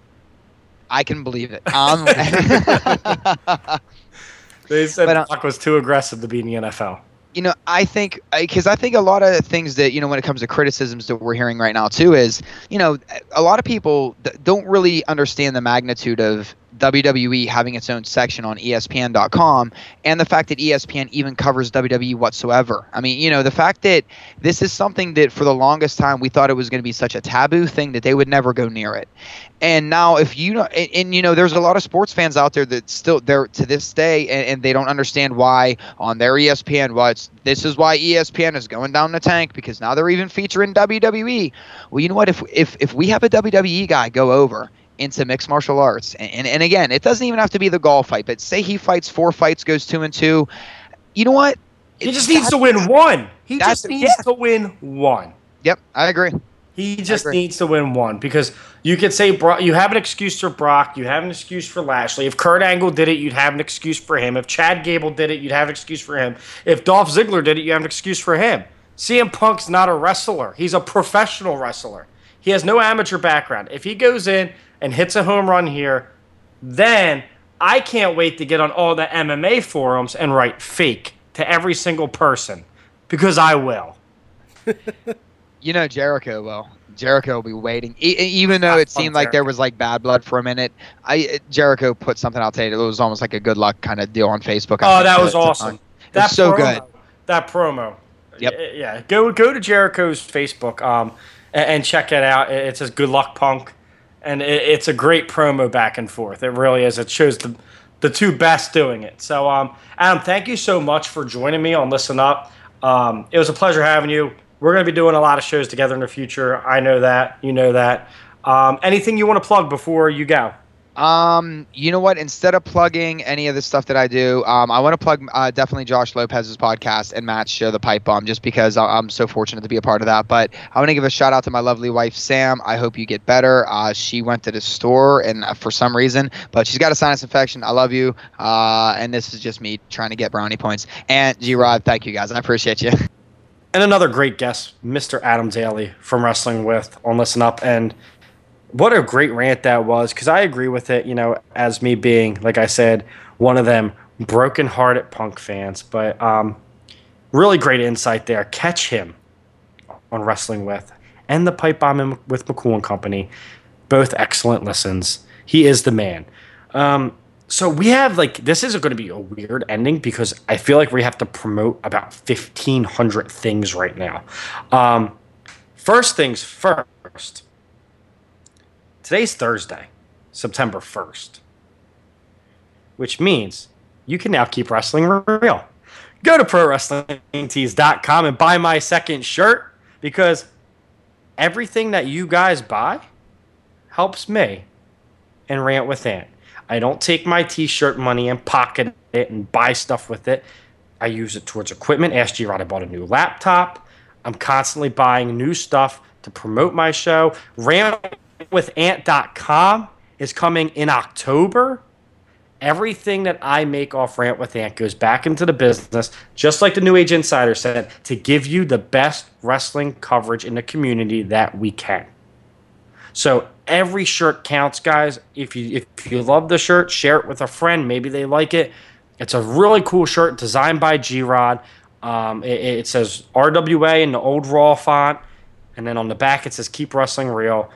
I can believe it. Um, they said but, uh, was too aggressive to be in the NFL. You know, I think because I think a lot of things that you know when it comes to criticisms that we're hearing right now too is you know a lot of people don't really understand the magnitude of WWE having its own section on ESPN.com and the fact that ESPN even covers WWE whatsoever. I mean, you know, the fact that this is something that for the longest time we thought it was going to be such a taboo thing that they would never go near it. And now, if you know, and, and, you know, there's a lot of sports fans out there that still there to this day, and, and they don't understand why on their ESPN, why it's this is why ESPN is going down the tank because now they're even featuring WWE. Well, you know what? If if if we have a WWE guy go over into mixed martial arts. And, and, and again, it doesn't even have to be the Gall fight, but say he fights four fights, goes two and two. You know what? He just needs to win one. He just needs yeah. to win one. Yep, I agree. He just needs to win one because you could say Brock, you have an excuse for Brock, you have an excuse for Lashley. If Kurt Angle did it, you'd have an excuse for him. If Chad Gable did it, you'd have an excuse for him. If Dolph Ziggler did it, you have an excuse for him. CM Punk's not a wrestler; he's a professional wrestler. He has no amateur background. If he goes in and hits a home run here, then I can't wait to get on all the MMA forums and write fake to every single person because I will. You know Jericho will. Jericho will be waiting, e- even though it seemed like there was like bad blood for a minute. I Jericho put something. I'll tell you, it was almost like a good luck kind of deal on Facebook. I Oh, that was awesome. find. It That so promo, good. That promo. Yep. Yeah. Go go to Jericho's Facebook um and, and check it out. It says Good Luck Punk, and it, it's a great promo back and forth. It really is. It shows the the two best doing it. So um Adam, thank you so much for joining me on Listen Up. Um, it was a pleasure having you. We're going to be doing a lot of shows together in the future. I know that. You know that. Um, anything you want to plug before you go? Um, you know what? Instead of plugging any of the stuff that I do, um, I want to plug uh, definitely Josh Lopez's podcast and Matt's show, The Pipe Bomb, just because I- I'm so fortunate to be a part of that. But I want to give a shout out to my lovely wife Sam. I hope you get better. Uh, she went to the store and uh, for some reason, but she's got a sinus infection. I love you. Uh, and this is just me trying to get brownie points. And G Rod, thank you guys. I appreciate you. and another great guest, Mr. Adam Daly from Wrestling With on Listen Up. And what a great rant that was, because I agree with it, you know, as me being, like I said, one of them broken-hearted punk fans. But um, really great insight there. Catch him on Wrestling With and the Pipe Bomb with McCool and Company. Both excellent listens. He is the man. Um, so we have like this is going to be a weird ending because I feel like we have to promote about fifteen hundred things right now. Um, first things first. Today's Thursday, September first, which means you can now keep wrestling real. Go to ProWrestlingTees.com and buy my second shirt because everything that you guys buy helps me and rant with Ant. I don't take my t-shirt money and pocket it and buy stuff with it. I use it towards equipment. G Rod, I bought a new laptop. I'm constantly buying new stuff to promote my show. Rantwithant.com is coming in October. Everything that I make off Rant with Ant goes back into the business, just like the New Age Insider said, to give you the best wrestling coverage in the community that we can. So every shirt counts, guys. If you if you love the shirt, share it with a friend. Maybe they like it. It's a really cool shirt designed by G Rod. Um, it, it says RWA in the old raw font, and then on the back it says "Keep Wrestling Real."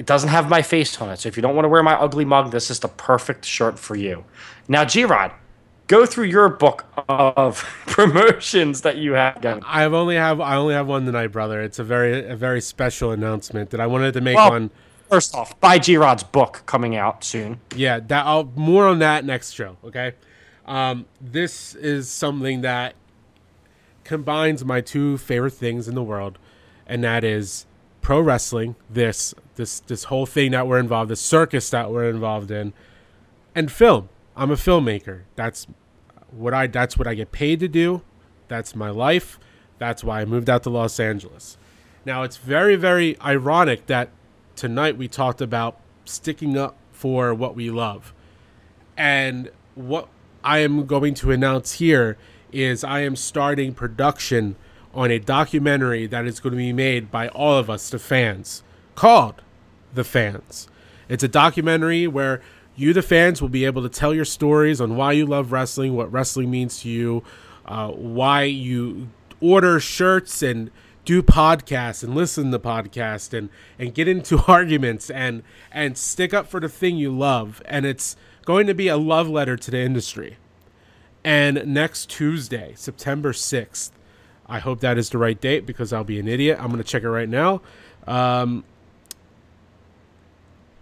It doesn't have my face on it, so if you don't want to wear my ugly mug, this is the perfect shirt for you. Now, G Rod, go through your book of promotions that you have going. I have only have I only have one tonight, brother. It's a very a very special announcement that I wanted to make Well, on. First off, buy G Rod's book coming out soon. Yeah, that I'll more on that next show. Okay, um, this is something that combines my two favorite things in the world, and that is pro wrestling. This this this whole thing that we're involved, the circus that we're involved in, and film. I'm a filmmaker. That's what I that's what I get paid to do. That's my life. That's why I moved out to Los Angeles. Now it's very very ironic that tonight we talked about sticking up for what we love. And what I am going to announce here is I am starting production on a documentary that is going to be made by all of us, the fans, called The Fans. It's a documentary where you, the fans, will be able to tell your stories on why you love wrestling, what wrestling means to you, uh, why you order shirts and do podcasts and listen to podcasts and, and get into arguments and and stick up for the thing you love. And it's going to be a love letter to the industry. And next Tuesday, September 6th, I hope that is the right date because I'll be an idiot. I'm going to check it right now. Um,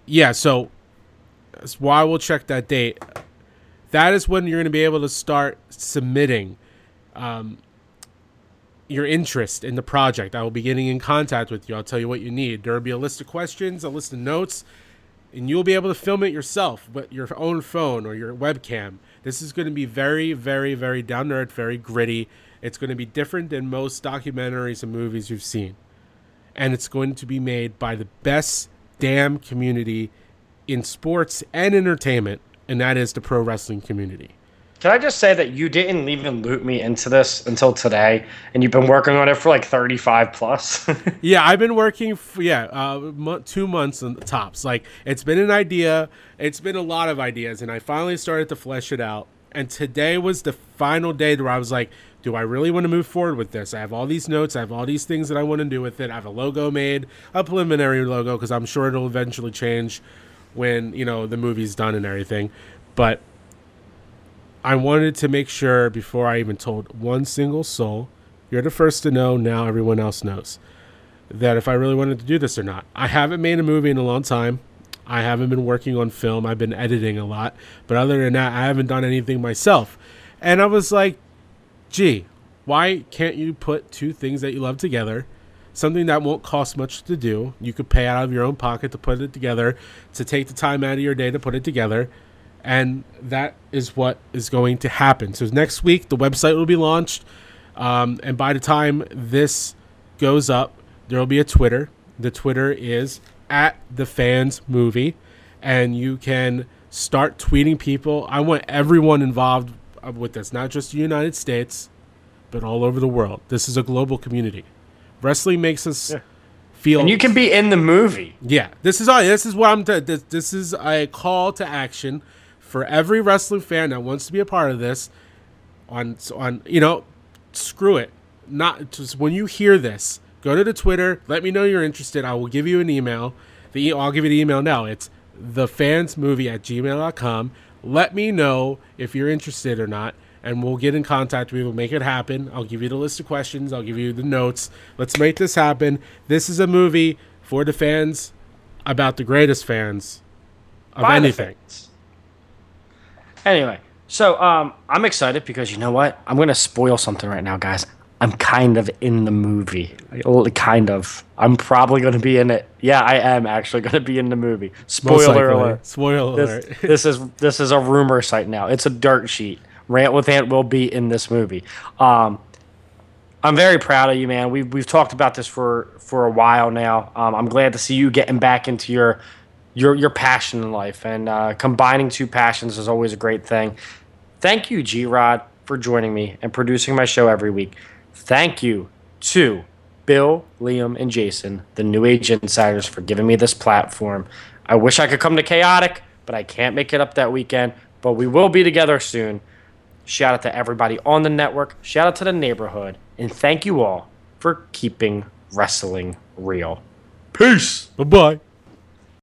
yeah, so that's why we'll check that date. That is when you're going to be able to start submitting um, your interest in the project. I will be getting in contact with you. I'll tell you what you need. There will be a list of questions, a list of notes, and you'll be able to film it yourself with your own phone or your webcam. This is going to be very, very, very down to earth, very gritty. It's going to be different than most documentaries and movies you've seen. And it's going to be made by the best damn community in sports and entertainment, and that is the pro wrestling community. Can I just say that you didn't even loop me into this until today, and you've been working on it for like 35 plus? Yeah, I've been working. For, yeah, uh, two months on the tops. Like it's been an idea. It's been a lot of ideas, and I finally started to flesh it out. And today was the final day where I was like, do I really want to move forward with this? I have all these notes, I have all these things that I want to do with it. I have a logo made, a preliminary logo, because I'm sure it'll eventually change when, you know, the movie's done and everything. But I wanted to make sure before I even told one single soul, you're the first to know, now everyone else knows, that if I really wanted to do this or not. I haven't made a movie in a long time. I haven't been working on film. I've been editing a lot. But other than that, I haven't done anything myself. And I was like, gee, why can't you put two things that you love together? Something that won't cost much to do. You could pay out of your own pocket to put it together, to take the time out of your day to put it together. And that is what is going to happen. So next week, the website will be launched. Um, and by the time this goes up, there will be a Twitter. The Twitter is at the fans movie. And you can start tweeting people. I want everyone involved Uh, with this, not just the United States, but all over the world. This is a global community. Wrestling makes us Yeah. feel. And you can be in the movie. Yeah, this is all. This is what I'm. T- this, this is a call to action for every wrestling fan that wants to be a part of this. On on you know, screw it. Not just when you hear this, go to the Twitter. Let me know you're interested. I will give you an email. The I'll give you the email now. It's thefansmovie at gmail.com. Let me know if you're interested or not, and we'll get in contact with you. We'll make it happen. I'll give you the list of questions. I'll give you the notes. Let's make this happen. This is a movie for the fans about the greatest fans of By anything. fans. Anyway, so um, I'm excited because you know what? I'm gonna spoil something right now, guys. I'm kind of in the movie. Kind of. I'm probably gonna be in it. Yeah, I am actually gonna be in the movie. Spoiler alert. Spoiler This, alert. this is this is a rumor site now. It's a dirt sheet. Rant with Ant will be in this movie. Um, I'm very proud of you, man. We've we've talked about this for for a while now. Um, I'm glad to see you getting back into your your your passion in life, and uh, combining two passions is always a great thing. Thank you, G Rod, for joining me and producing my show every week. Thank you to Bill, Liam, and Jason, the New Age Insiders, for giving me this platform. I wish I could come to Chaotic, but I can't make it up that weekend. But we will be together soon. Shout out to everybody on the network. Shout out to the neighborhood. And thank you all for keeping wrestling real. Peace. Bye bye.